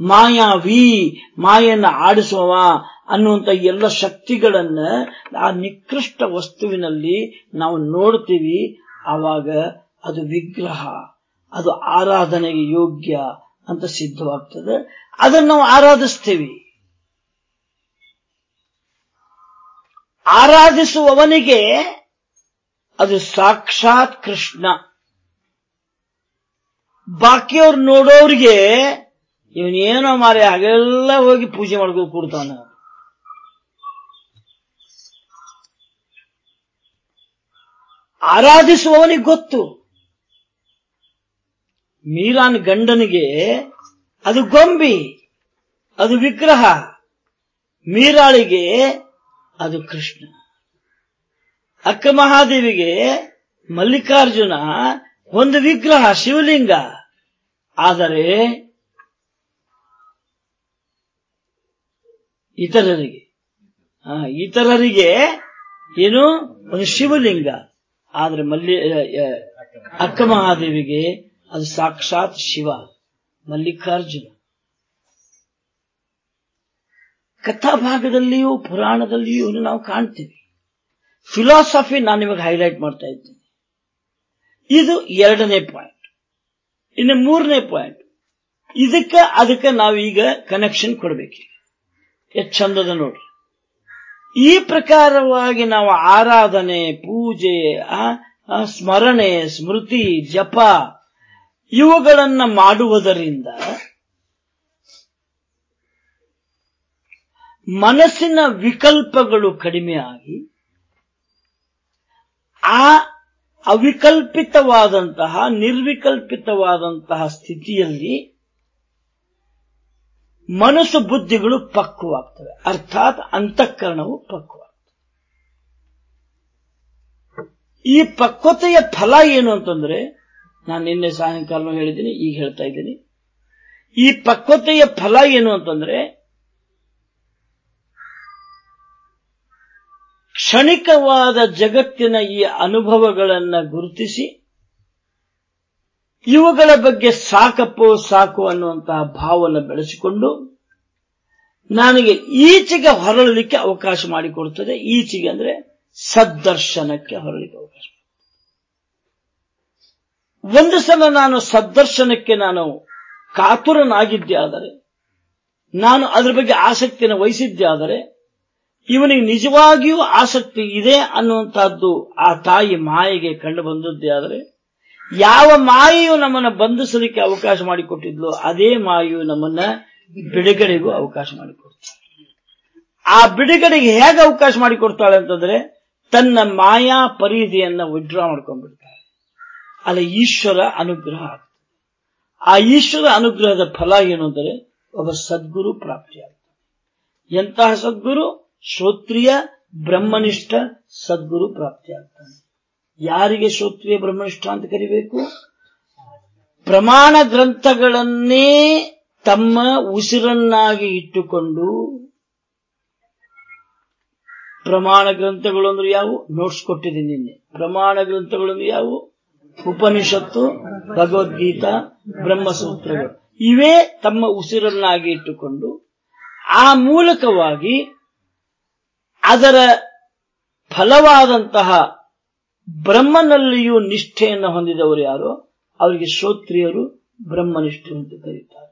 ಮಾಯಾವಿ ಮಾಯನ ಆಡಿಸುವವ ಅನ್ನುವಂತ ಎಲ್ಲ ಶಕ್ತಿಗಳನ್ನ ಆ ನಿಕೃಷ್ಟ ವಸ್ತುವಿನಲ್ಲಿ ನಾವು ನೋಡ್ತೀವಿ. ಆವಾಗ ಅದು ವಿಗ್ರಹ, ಅದು ಆರಾಧನೆಗೆ ಯೋಗ್ಯ ಅಂತ ಸಿದ್ಧವಾಗ್ತದೆ. ಅದನ್ನು ನಾವು ಆರಾಧಿಸ್ತೇವೆ. ಆರಾಧಿಸುವವನಿಗೆ ಅದು ಸಾಕ್ಷಾತ್ ಕೃಷ್ಣ. ಬಾಕಿಯವ್ರು ನೋಡೋರಿಗೆ ಇವನೇನೋ ಮಾರಿ ಹಾಗೆಲ್ಲ ಹೋಗಿ ಪೂಜೆ ಮಾಡ್ಕೊಂಡು ಕೂಡ್ತಾನ. ಆರಾಧಿಸುವವನಿಗೆ ಗೊತ್ತು. ಮೀರಾನ್ ಗಂಡನಿಗೆ ಅದು ಗೊಂಬಿ, ಅದು ವಿಗ್ರಹ, ಮೀರಾಳಿಗೆ ಅದು ಕೃಷ್ಣ. ಅಕ್ಕ ಮಹಾದೇವಿಗೆ ಮಲ್ಲಿಕಾರ್ಜುನ ಒಂದು ವಿಗ್ರಹ, ಶಿವಲಿಂಗ. ಆದರೆ ಇತರರಿಗೆ ಇತರರಿಗೆ ಏನು? ಒಂದು ಶಿವಲಿಂಗ. ಆದರೆ ಮಲ್ಲಿ ಅಕ್ಕ ಮಹಾದೇವಿಗೆ ಅದು ಸಾಕ್ಷಾತ್ ಶಿವ, ಮಲ್ಲಿಕಾರ್ಜುನ. ಕಥಾಭಾಗದಲ್ಲಿಯೂ ಪುರಾಣದಲ್ಲಿಯೂ ನಾವು ಕಾಣ್ತೀವಿ. ಫಿಲಾಸಫಿ ನಾನು ನಿಮಗೆ ಹೈಲೈಟ್ ಮಾಡ್ತಾ ಇದ್ದೀನಿ. ಇದು ಎರಡನೇ ಪಾಯಿಂಟ್ ಇನ್ನು ಮೂರನೇ ಪಾಯಿಂಟ್ ಇದಕ್ಕ ಅದಕ್ಕೆ ನಾವೀಗ ಕನೆಕ್ಷನ್ ಕೊಡಬೇಕು ಎಷ್ಟು ಚಂದದ ನೋಡ್ರಿ. ಈ ಪ್ರಕಾರವಾಗಿ ನಾವು ಆರಾಧನೆ, ಪೂಜೆ ಸ್ಮರಣೆ, ಸ್ಮೃತಿ, ಜಪ ಇವುಗಳನ್ನ ಮಾಡುವುದರಿಂದ ಮನಸ್ಸಿನ ವಿಕಲ್ಪಗಳು ಕಡಿಮೆಯಾಗಿ ಆ ಅವಿಕಲ್ಪಿತವಾದಂತಹ, ನಿರ್ವಿಕಲ್ಪಿತವಾದಂತಹ ಸ್ಥಿತಿಯಲ್ಲಿ ಮನಸ್ಸು ಬುದ್ಧಿಗಳು ಪಕ್ವವಾಗ್ತವೆ. ಅರ್ಥಾತ್ ಅಂತಃಕರಣವು ಪಕ್ವ ಈ ಪಕ್ವತೆಯ ಫಲ ಏನು ಅಂತಂದ್ರೆ, ನಾನು ನಿನ್ನೆ ಸಾಯಂಕಾಲ ಹೇಳಿದ್ದೀನಿ, ಈಗ ಹೇಳ್ತಾ ಇದ್ದೀನಿ. ಈ ಪಕ್ವತೆಯ ಫಲ ಏನು ಅಂತಂದ್ರೆ ಕ್ಷಣಿಕವಾದ ಜಗತ್ತಿನ ಈ ಅನುಭವಗಳನ್ನು ಗುರುತಿಸಿ, ಇವುಗಳ ಬಗ್ಗೆ ಸಾಕಪ್ಪೋ ಸಾಕು ಅನ್ನುವಂತಹ ಭಾವವನ್ನು ಬೆಳೆಸಿಕೊಂಡು, ನನಗೆ ಈಚೆಗೆ ಹೊರಳಲಿಕ್ಕೆ ಅವಕಾಶ ಮಾಡಿಕೊಡುತ್ತದೆ. ಈಚೆಗೆ ಅಂದ್ರೆ ಸದ್ದರ್ಶನಕ್ಕೆ ಹೊರಳಿಕ್ಕೆ ಅವಕಾಶ ಒಂದು ಸಲ ನಾನು ಸದ್ದರ್ಶನಕ್ಕೆ ನಾನು ಕಾತುರನಾಗಿದ್ದೆ ಆದರೆ, ನಾನು ಅದರ ಬಗ್ಗೆ ಆಸಕ್ತಿಯನ್ನು ವಹಿಸಿದ್ದೆ ಆದರೆ ಇವನಿಗೆ ನಿಜವಾಗಿಯೂ ಆಸಕ್ತಿ ಇದೆ ಅನ್ನುವಂತಹದ್ದು ಆ ತಾಯಿ ಮಾಯೆಗೆ ಕಂಡು ಬಂದದ್ದೇ ಆದರೆ ಯಾವ ಮಾಯೆಯು ನಮ್ಮನ್ನ ಬಂಧಿಸಲಿಕ್ಕೆ ಅವಕಾಶ ಮಾಡಿಕೊಟ್ಟಿದ್ಲು ಅದೇ ಮಾಯು ನಮ್ಮನ್ನ ಬಿಡುಗಡೆಗೂ ಅವಕಾಶ ಮಾಡಿಕೊಡ್ತಾಳೆ ಆ ಬಿಡುಗಡೆಗೆ ಹೇಗೆ ಅವಕಾಶ ಮಾಡಿಕೊಡ್ತಾಳೆ ಅಂತಂದ್ರೆ ತನ್ನ ಮಾಯಾ ಪರಿಧಿಯನ್ನ ವಿಡ್ರಾ ಮಾಡ್ಕೊಂಡ್ಬಿಡ್ತಾಳೆ. ಅಲ್ಲಿ ಈಶ್ವರ ಅನುಗ್ರಹ ಆ ಈಶ್ವರ ಅನುಗ್ರಹದ ಫಲ ಏನು ಅಂದರೆ ಒಬ್ಬ ಸದ್ಗುರು ಪ್ರಾಪ್ತಿಯಾಗ್ತದೆ ಎಂತಹ ಸದ್ಗುರು? ಶ್ರೋತ್ರಿಯ ಬ್ರಹ್ಮನಿಷ್ಠ ಸದ್ಗುರು ಪ್ರಾಪ್ತಿಯಾಗ್ತಾನೆ ಯಾರಿಗೆ ಶ್ರೋತ್ರಿಯ ಬ್ರಹ್ಮನಿಷ್ಠ ಅಂತ ಕರಿಬೇಕು? ಪ್ರಮಾಣ ಗ್ರಂಥಗಳನ್ನೇ ತಮ್ಮ ಉಸಿರನ್ನಾಗಿ ಇಟ್ಟುಕೊಂಡು ಪ್ರಮಾಣ ಗ್ರಂಥಗಳು ಅಂದ್ರೆ ಯಾವು? ನೋಟ್ಸ್ ಕೊಟ್ಟಿದ್ದೀನಿ ನಿನ್ನೆ. ಪ್ರಮಾಣ ಗ್ರಂಥಗಳು ಯಾವುವು ಉಪನಿಷತ್ತು, ಭಗವದ್ಗೀತಾ, ಬ್ರಹ್ಮಸೂತ್ರಗಳು. ಇವೇ ತಮ್ಮ ಉಸಿರನ್ನಾಗಿ ಇಟ್ಟುಕೊಂಡು ಆ ಮೂಲಕವಾಗಿ ಅದರ ಫಲವಾದಂತಹ ಬ್ರಹ್ಮನಲ್ಲಿಯೂ ನಿಷ್ಠೆಯನ್ನು ಹೊಂದಿದವರು ಯಾರು? ಅವರಿಗೆ ಶ್ರೋತ್ರಿಯರು ಬ್ರಹ್ಮನಿಷ್ಠರು ಅಂತ ಕರೀತಾರೆ.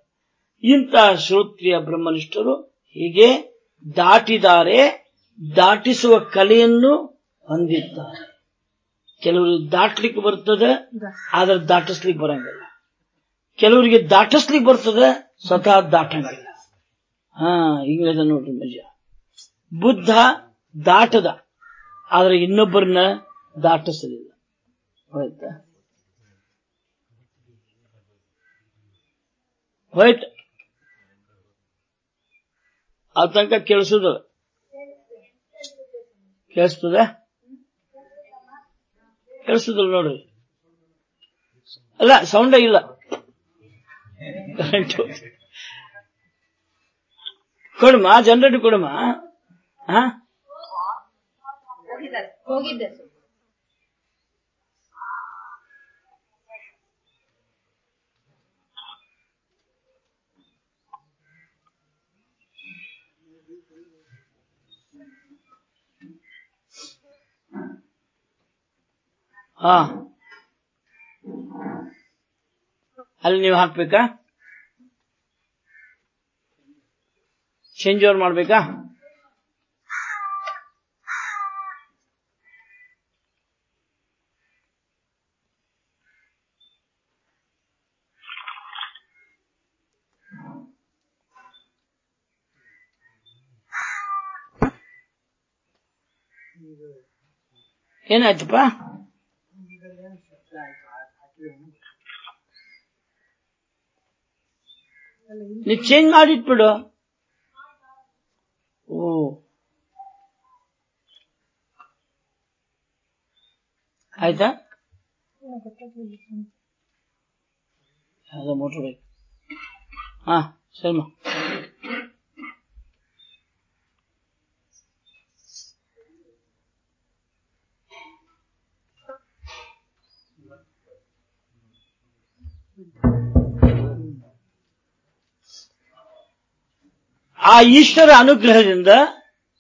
ಇಂತಹ ಶ್ರೋತ್ರಿಯ ಬ್ರಹ್ಮನಿಷ್ಠರು ಹೀಗೆ ದಾಟಿದಾರೆ ದಾಟಿಸುವ ಕಲೆಯನ್ನು ಹೊಂದಿದ್ದಾರೆ. ಕೆಲವರು ದಾಟ್ಲಿಕ್ಕೆ ಬರ್ತದೆ, ಆದ್ರೆ ದಾಟಿಸ್ಲಿಕ್ಕೆ ಬರಂಗಿಲ್ಲ. ಕೆಲವರಿಗೆ ದಾಟಿಸ್ಲಿಕ್ಕೆ ಬರ್ತದೆ, ಸ್ವತಃ ದಾಟಂಗಿಲ್ಲ. ಹಾ ಇಂಗ್ಲೇಜ್ ನೋಡ್ರಿ ಮಜ ಬುದ್ಧ ದಾಟದ. ಆದ್ರೆ ಇನ್ನೊಬ್ಬರನ್ನ ದಾಟಿಸಲಿಲ್ಲ. ಹೋಯ್ತಾ? ಹೋಯ್ತು. ಆ ತನಕ ಕೇಳಿಸುದ. ಕೇಳಿಸ್ತದ? ಕೇಳಿಸುದಿಲ್ಲ ನೋಡ್ರಿ ಅಲ್ಲ ಸೌಂಡ ಇಲ್ಲ. ಕೊಡಮ್ಮ ಜನರೇಟ್ ಕೊಡಮ್ಮ ಹಾ? ಹೋಗಿದ್ದೆ ಸರ್ ಹಾ. ಅಲ್ಲಿ ನೀವು ಹಾಕ್ಬೇಕಾ? ಚೇಂಜ್ ಓವರ್ ಮಾಡ್ಬೇಕಾ? ಏನಾಯ್ತಪ್ಪ ನೀ ಚೇಂಜ್ ಮಾಡಿಟ್ಬಿಡು ಓ ಆಯ್ತಾ ಯಾವ್ದೋ ಮೋಟರ್ ಬೈಕ್ ಹಾ ಸರಿಮಾ ಆ ಈಶ್ವರ ಅನುಗ್ರಹದಿಂದ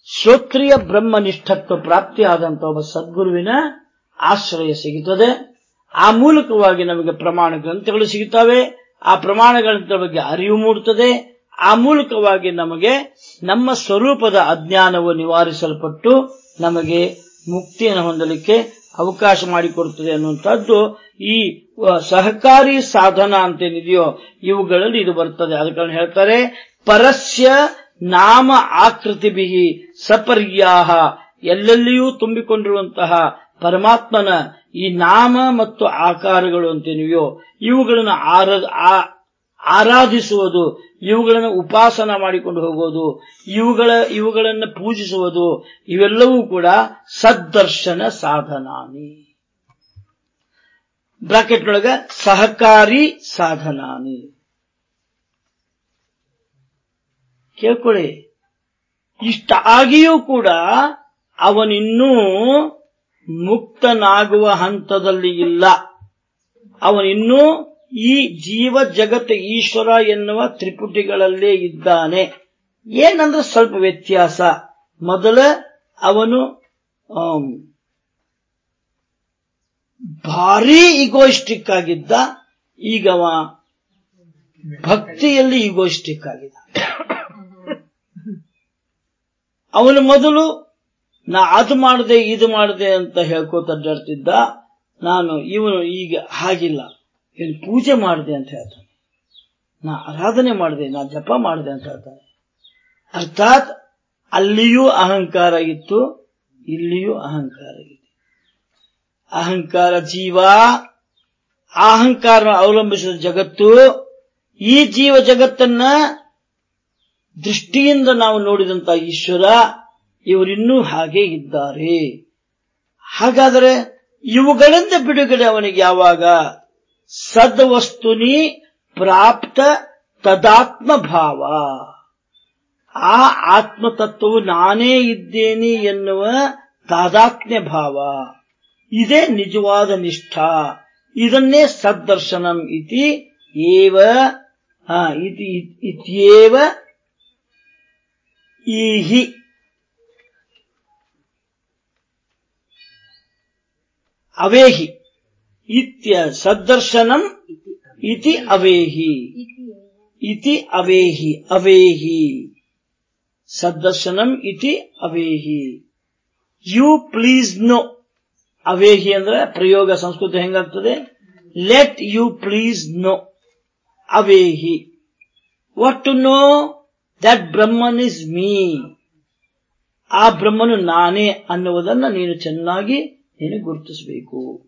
ಶ್ರೋತ್ರಿಯ ಬ್ರಹ್ಮನಿಷ್ಠತ್ವ ಪ್ರಾಪ್ತಿಯಾದಂತ ಒಬ್ಬ ಸದ್ಗುರುವಿನ ಆಶ್ರಯ ಸಿಗುತ್ತದೆ. ಆ ಮೂಲಕವಾಗಿ ನಮಗೆ ಪ್ರಮಾಣ ಗ್ರಂಥಗಳು ಸಿಗುತ್ತವೆ. ಆ ಪ್ರಮಾಣ ಗ್ರಂಥಗಳ ಬಗ್ಗೆ ಅರಿವು ಮೂಡುತ್ತದೆ. ಆ ಮೂಲಕವಾಗಿ ನಮಗೆ ನಮ್ಮ ಸ್ವರೂಪದ ಅಜ್ಞಾನವು ನಿವಾರಿಸಲ್ಪಟ್ಟು ನಮಗೆ ಮುಕ್ತಿಯನ್ನು ಹೊಂದಲಿಕ್ಕೆ ಅವಕಾಶ ಮಾಡಿಕೊಡುತ್ತದೆ ಅನ್ನುವಂಥದ್ದು ಈ ಸಹಕಾರಿ ಸಾಧನ ಅಂತೇನಿದೆಯೋ ಇವುಗಳಲ್ಲಿ ಇದು ಬರ್ತದೆ. ಅದಕ್ಕೆ ಹೇಳ್ತಾರೆ, ಪರಸ್ಯ ನಾಮ ಆಕೃತಿ ಬಿಹಿ ಸಪರ್ಯಾಹ. ಎಲ್ಲೆಲ್ಲಿಯೂ ತುಂಬಿಕೊಂಡಿರುವಂತಹ ಪರಮಾತ್ಮನ ಈ ನಾಮ ಮತ್ತು ಆಕಾರಗಳು ಅಂತೇನಿವೆಯೋ ಇವುಗಳನ್ನು ಆರಾಧಿಸುವುದು, ಇವುಗಳನ್ನು ಉಪಾಸನ ಮಾಡಿಕೊಂಡು ಹೋಗೋದು ಇವುಗಳ, ಇವುಗಳನ್ನು ಪೂಜಿಸುವುದು, ಇವೆಲ್ಲವೂ ಕೂಡ ಸದ್ದರ್ಶನ ಸಾಧನಾನಿ. ಬ್ರಾಕೆಟ್ ಒಳಗ ಸಹಕಾರಿ ಸಾಧನಾನಿ. ಕೇಳ್ಕೊಳ್ಳಿ. ಇಷ್ಟ ಆಗಿಯೂ ಕೂಡ ಅವನಿನ್ನೂ ಮುಕ್ತನಾಗುವ ಹಂತದಲ್ಲಿ ಇಲ್ಲ. ಅವನಿನ್ನೂ ಈ ಜೀವ ಜಗತ್ ಈಶ್ವರ ಎನ್ನುವ ತ್ರಿಪುಟಿಗಳಲ್ಲೇ ಇದ್ದಾನೆ. ಏನಂದ್ರೆ ಸ್ವಲ್ಪ ವ್ಯತ್ಯಾಸ. ಮೊದಲ ಅವನು ಭಾರೀ ಇಗೋಯಿಸ್ಟಿಕ್ ಆಗಿದ್ದ. ಈಗ ಭಕ್ತಿಯಲ್ಲಿ ಇಗೋಯಿಸ್ಟಿಕ್ ಆಗಿದ್ದ. ಅವನು ಮೊದಲು, ನಾ ಅದು ಮಾಡಿದೆ, ಇದು ಮಾಡಿದೆ ಅಂತ ಹೇಳ್ಕೋತ ಅಡ್ಡಾಡ್ತಿದ್ದ ನಾನು, ಇವನು ಈಗ ಹಾಗಿಲ್ಲ. ಇವನು ಪೂಜೆ ಮಾಡಿದೆ ಅಂತ ಹೇಳ್ತಾನೆ. ನಾ ಆರಾಧನೆ ಮಾಡಿದೆ, ನಾ ಜಪ ಮಾಡಿದೆ ಅಂತ ಹೇಳ್ತಾನೆ. ಅರ್ಥಾತ್ ಅಲ್ಲಿಯೂ ಅಹಂಕಾರ ಇತ್ತು, ಇಲ್ಲಿಯೂ ಅಹಂಕಾರ ಇದೆ. ಅಹಂಕಾರ ಜೀವ ಅಹಂಕಾರ ಅವಲಂಬಿಸಿದ ಜಗತ್ತು, ಈ ಜೀವ ಜಗತ್ತನ್ನ ದೃಷ್ಟಿಯಿಂದ ನಾವು ನೋಡಿದಂತ ಈಶ್ವರ ಇವರಿನ್ನೂ ಹಾಗೆ ಇದ್ದಾರೆ. ಹಾಗಾದರೆ ಇವುಗಳಿಂದ ಬಿಡುಗಡೆ ಅವನಿಗೆ ಯಾವಾಗ? ಸದ್ವಸ್ತುನಿ ಪ್ರಾಪ್ತ ತದಾತ್ಮ ಭಾವ ಆ ಆತ್ಮತತ್ವವು ನಾನೇ ಇದ್ದೇನೆ ಎನ್ನುವ ತಾದಾತ್ಮ್ಯ ಭಾವ ಇದೇ ನಿಜವಾದ ನಿಷ್ಠಾ. ಇದನ್ನೇ ಸದ್ದರ್ಶನಂ ಇತಿ ಏವ ಇತ್ಯೇವ ಈಹಿ. ಅವೇಹಿ. ಇತ್ಯ ಸದ್ದರ್ಶನಂ ಇತಿ ಅವೇಹಿ. ಇತಿ ಅವೇಹಿ ಅವೇಹಿ. ಸದ್ದರ್ಶನಂ ಇತಿ ಅವೇಹಿ. You please know. ಅವೇಹಿ ಅಂದ್ರೆ ಪ್ರಯೋಗ ಸಂಸ್ಕೃತ ಹೆಂಗಾಗ್ತದೆ? Let you please know. ಅವೇಹಿ. What to know? That Brahman is me. ಆ ಬ್ರಹ್ಮನು ನಾನೇ ಅನ್ನುವುದನ್ನ ನೀನು ಚೆನ್ನಾಗಿ ನೀನು ಗುರುತಿಸಬೇಕು.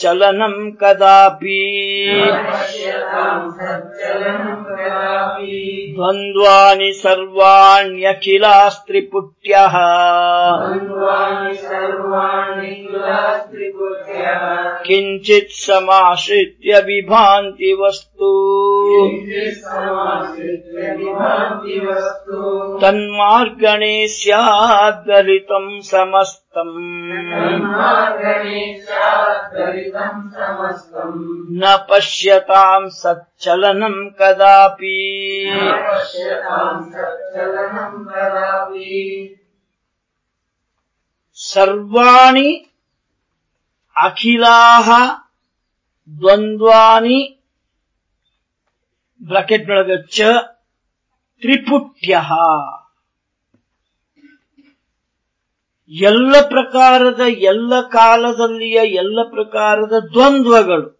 चलनम् कदापि। द्वन्द्वानि सर्वाण्यखिलास्त्रिपुट्यः। किञ्चित् समाश्रित्य विभान्ति वस्तु। तन्मार्गणे स्याद्गलितम् समस्त ಸಮಸ್ತಂ ನ ಪಶ್ಯತಾಂ ಸಚ್ಚಲನಂ ಕದಾಪಿ ಸರ್ವಾಣಿ ಅಖಿಲಾಹ ದ್ವಂದ್ವಾನಿ ಬ್ರಾಕೆಟ್ ಒಳಗ ಚ ತ್ರಿಪುಟ್ಯ ಎಲ್ಲ ಪ್ರಕಾರದ, ಎಲ್ಲ ಕಾಲದಲ್ಲಿಯ ಎಲ್ಲ ಪ್ರಕಾರದ ದ್ವಂದ್ವಗಳು.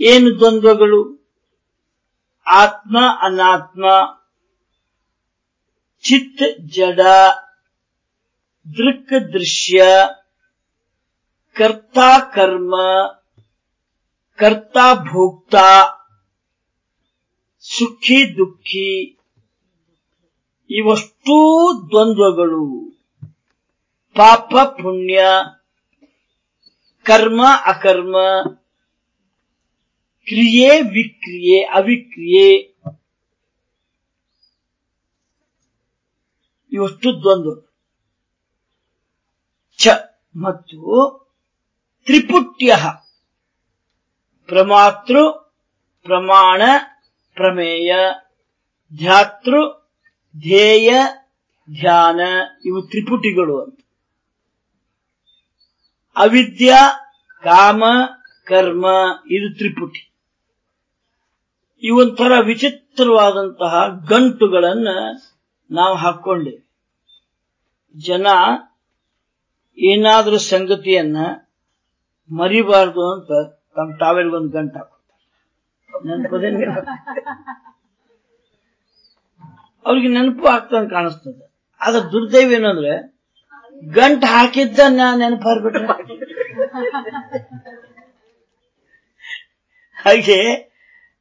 ಏನು ದ್ವಂದ್ವಗಳು? ಆತ್ಮ, ಅನಾತ್ಮ ಚಿತ್ ಜಡ, ದೃಕ್, ದೃಶ್ಯ, ಕರ್ತಾ, ಕರ್ಮ, ಕರ್ತಾ, ಭೋಕ್ತ, ಸುಖಿ, ದುಃಖಿ, ಇವಷ್ಟೂ ದ್ವಂದ್ವಗಳು. ಪಾಪ ಪುಣ್ಯ, ಕರ್ಮ ಅಕರ್ಮ, ಕ್ರಿಯೆ ವಿಕ್ರಿಯೆ ಅವಿಕ್ರಿಯೆ, ಇವಷ್ಟು ದ್ವಂದ್ವ. ಚ ಮತ್ತು ತ್ರಿಪುಟ್ಯ. ಪ್ರಮಾತೃ, ಪ್ರಮಾಣ, ಪ್ರಮೇಯ, ಧ್ಯಾತೃ, ಧ್ಯೇಯ, ಧ್ಯಾನ, ಇವು ತ್ರಿಪುಟಿಗಳು ಅಂತ. ಅವಿದ್ಯ, ಕಾಮ, ಕರ್ಮ, ಇದು ತ್ರಿಪುಟಿ. ಇವೊಂಥರ ವಿಚಿತ್ರವಾದಂತಹ ಗಂಟುಗಳನ್ನ ನಾವು ಹಾಕೊಂಡೇವೆ ಜನ ಏನಾದ್ರೂ ಸಂಗತಿಯನ್ನ ಮರಿಬಾರದು ಅಂತ ತಮ್ಮ ಟಾವೆಲ್ಗೊಂದು ಗಂಟು ಹಾಕೊಳ್ತಾರೆ ನೆನಪದೇ ಅವ್ರಿಗೆ ನೆನಪು ಆಗ್ತದೆ ಕಾಣಿಸ್ತದೆ. ಆದ್ರೆ ದುರ್ದೈವ ಏನಂದ್ರೆ ಗಂಟು ಹಾಕಿದ್ದ ನಾ ನೆನಪಾರ್ಬಿಟ್ರೆ ಹಾಗೆ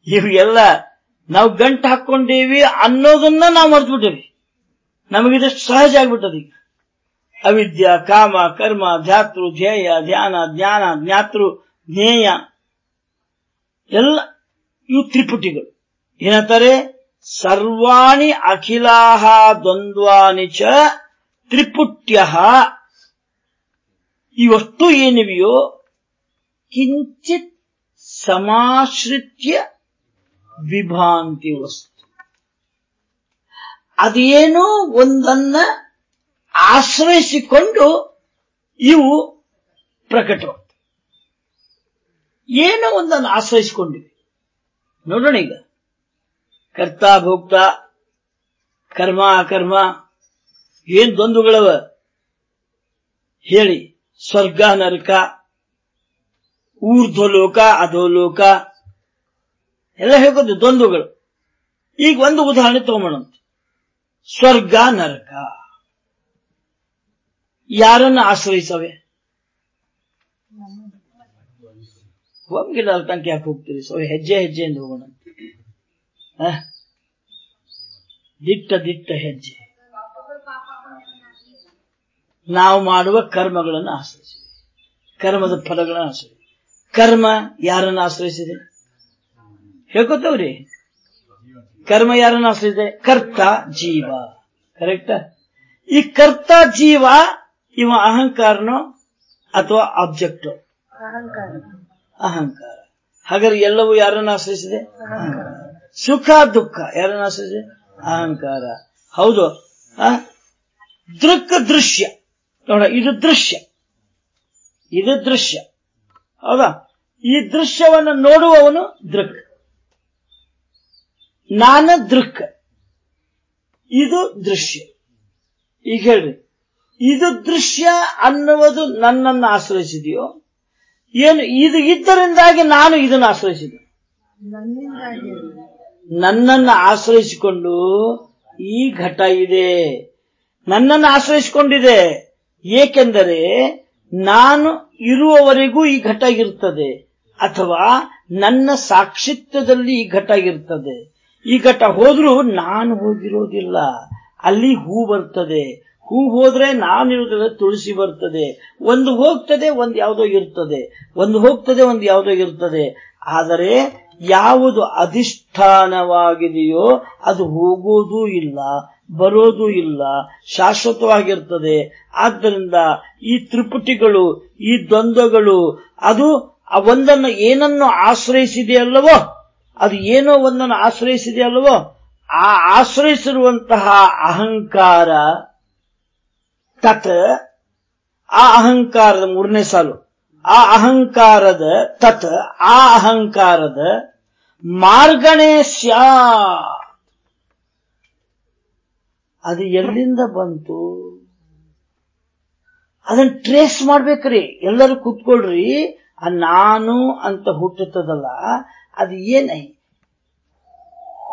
ಇವೆಲ್ಲ ನಾವು ಗಂಟು ಹಾಕ್ಕೊಂಡೇವಿ ಅನ್ನೋದನ್ನ ನಾವು ಮರ್ತ್ಬಿಟ್ಟೇವಿ. ನಮಗಿದಷ್ಟು ಸಹಜ ಆಗ್ಬಿಟ್ಟದ ಈಗ ಅವಿದ್ಯ, ಕಾಮ, ಕರ್ಮ, ಧ್ಯಾತೃ, ಧ್ಯೇಯ, ಧ್ಯಾನ, ಜ್ಞಾನ, ಜ್ಞಾತೃ, ಜ್ಞೇಯ. ಎಲ್ಲ ಇವು ತ್ರಿಪುಟಿಗಳು. ಏನಂತಾರೆ? ಸರ್ವಾಣಿ ಅಖಿಲಾಹ ದ್ವಂದ್ವಾನಿ ಚ ತ್ರಿಪುಟ್ಯ. ಇವಷ್ಟು ಏನಿವೆಯೋ ಕಿಂಚಿತ್ ಸಮಾಶ್ರಿತ್ಯ ವಿಭಾಂತಿ ವಸ್ತು. ಅದೇನೋ ಒಂದನ್ನ ಆಶ್ರಯಿಸಿಕೊಂಡು ಇವು ಪ್ರಕಟವಾಗ್ತವೆ. ಏನೋ ಒಂದನ್ನು ಆಶ್ರಯಿಸಿಕೊಂಡಿವೆ ನೋಡೋಣ ಈಗ. ಕರ್ತಾ ಭೋಕ್ತ, ಕರ್ಮ ಅಕರ್ಮ ಏನ್ ದ್ವಂದ್ವಗಳವ? ಹೇಳಿ. ಸ್ವರ್ಗ ನರಕ ಊರ್ಧ್ವಲೋಕ ಅಧೋಲೋಕ ಎಲ್ಲ ಹೇಗೋದು ದ್ವಂದ್ವಗಳು. ಈಗ ಒಂದು ಉದಾಹರಣೆ ತಗೊಂಬೋಣಂತ ಸ್ವರ್ಗ, ನರಕ. ಯಾರನ್ನ ಆಶ್ರಯಿಸವೆ? ಹೋಗಿಲ್ಲ ಅಲ್ಲಿ ತನಕ ಯಾಕೆ ಹೋಗ್ತೀರಿ? ಸೊ ಹೆಜ್ಜೆ ಹೆಜ್ಜೆಯಿಂದ ಹೋಗೋಣ? ದಿಟ್ಟ ದಿಟ್ಟ ಹೆಜ್ಜೆ. ನಾವು ಮಾಡುವ ಕರ್ಮಗಳನ್ನು ಆಶ್ರಯಿಸಿದೆ. ಕರ್ಮದ ಫಲಗಳನ್ನು ಆಶ್ರಯಿಸಿದೆ. ಕರ್ಮ ಯಾರನ್ನ ಆಶ್ರಯಿಸಿದೆ? ಹೇಳ್ಕೊತವ್ರಿ. ಕರ್ಮ ಯಾರನ್ನ ಆಶ್ರಯಿಸಿದೆ? ಕರ್ತ ಜೀವ. ಕರೆಕ್ಟ್ ಈ ಕರ್ತ ಜೀವ, ಇವ ಅಹಂಕಾರನೋ ಅಥವಾ ಆಬ್ಜೆಕ್ಟ್ ಅಹಂಕಾರ. ಅಹಂಕಾರ ಹಾಗಾದ್ರೆ ಎಲ್ಲವೂ ಯಾರನ್ನ ಆಶ್ರಯಿಸಿದೆ? ಸುಖ, ದುಃಖ ಯಾರನ್ನ ಆಶ್ರಯಿಸಿದೆ? ಅಹಂಕಾರ. ಹೌದು? ದೃಕ್ ದೃಶ್ಯ. ನೋಡ ಇದು ದೃಶ್ಯ. ಇದು ದೃಶ್ಯ. ಹೌದಾ? ಈ ದೃಶ್ಯವನ್ನು ನೋಡುವವನು ದೃಕ್. ನಾನ ದೃಕ್. ಇದು ದೃಶ್ಯ. ಈಗ ಹೇಳ್ರಿ, ಇದು ದೃಶ್ಯ ಅನ್ನುವುದು ನನ್ನನ್ನು ಆಶ್ರಯಿಸಿದೆಯೋ? ಏನು, ಇದು ಇದ್ದರಿಂದಾಗಿ ನಾನು ಇದನ್ನು ಆಶ್ರಯಿಸಿದೆ? ನನ್ನನ್ನು ಆಶ್ರಯಿಸಿಕೊಂಡು ಈ ಘಟ ಇದೆ. ನನ್ನನ್ನು ಆಶ್ರಯಿಸಿಕೊಂಡಿದೆ. ಏಕೆಂದರೆ ನಾನು ಇರುವವರೆಗೂ ಈ ಘಟ ಇರುತ್ತದೆ ಅಥವಾ ನನ್ನ ಸಾಕ್ಷಿತ್ವದಲ್ಲಿ ಈ ಘಟ ಇರುತ್ತದೆ ಈ ಘಟ ಹೋದ್ರೂ ನಾನು ಹೋಗಿರೋದಿಲ್ಲ. ಅಲ್ಲಿ ಹೂ ಬರ್ತದೆ. ಹೂ ಹೋದ್ರೆ ನಾನಿರೋದಿಲ್ಲ ತುಳಸಿ ಬರ್ತದೆ. ಒಂದು ಹೋಗ್ತದೆ, ಒಂದು ಯಾವುದೋ ಇರ್ತದೆ. ಒಂದು ಹೋಗ್ತದೆ, ಒಂದು ಯಾವುದೋ ಇರ್ತದೆ. ಆದರೆ ಯಾವುದು ಅಧಿಷ್ಠಾನವಾಗಿದೆಯೋ ಅದು ಹೋಗೋದೂ ಇಲ್ಲ. ಬರೋದೂ ಇಲ್ಲ, ಶಾಶ್ವತವಾಗಿರ್ತದೆ. ಆದ್ದರಿಂದ ಈ ತ್ರಿಪುಟಿಗಳು, ಈ ದ್ವಂದ್ವಗಳು, ಅದು ಒಂದನ್ನು ಏನನ್ನು ಆಶ್ರಯಿಸಿದೆಯಲ್ಲವೋ, ಅದು ಏನೋ ಒಂದನ್ನು ಆಶ್ರಯಿಸಿದೆಯಲ್ಲವೋ, ಆ ಆಶ್ರಯಿಸಿರುವಂತಹ ಅಹಂಕಾರ ತತ್, ಆ ಅಹಂಕಾರದ ಮೂರನೇ ಸಾಲು. ಆ ಅಹಂಕಾರದ ತತ್, ಆ ಅಹಂಕಾರದ ಮಾರ್ಗಣೇ ಸ್ಯಾ ಅದು ಎಲ್ಲಿಂದ ಬಂತು? ಅದನ್ನ ಟ್ರೇಸ್ ಮಾಡ್ಬೇಕ್ರಿ. ಎಲ್ಲರೂ ಕೂತ್ಕೊಳ್ರಿ. ಆ ನಾನು ಅಂತ ಹುಟ್ಟುತ್ತದಲ್ಲ, ಅದು ಏನ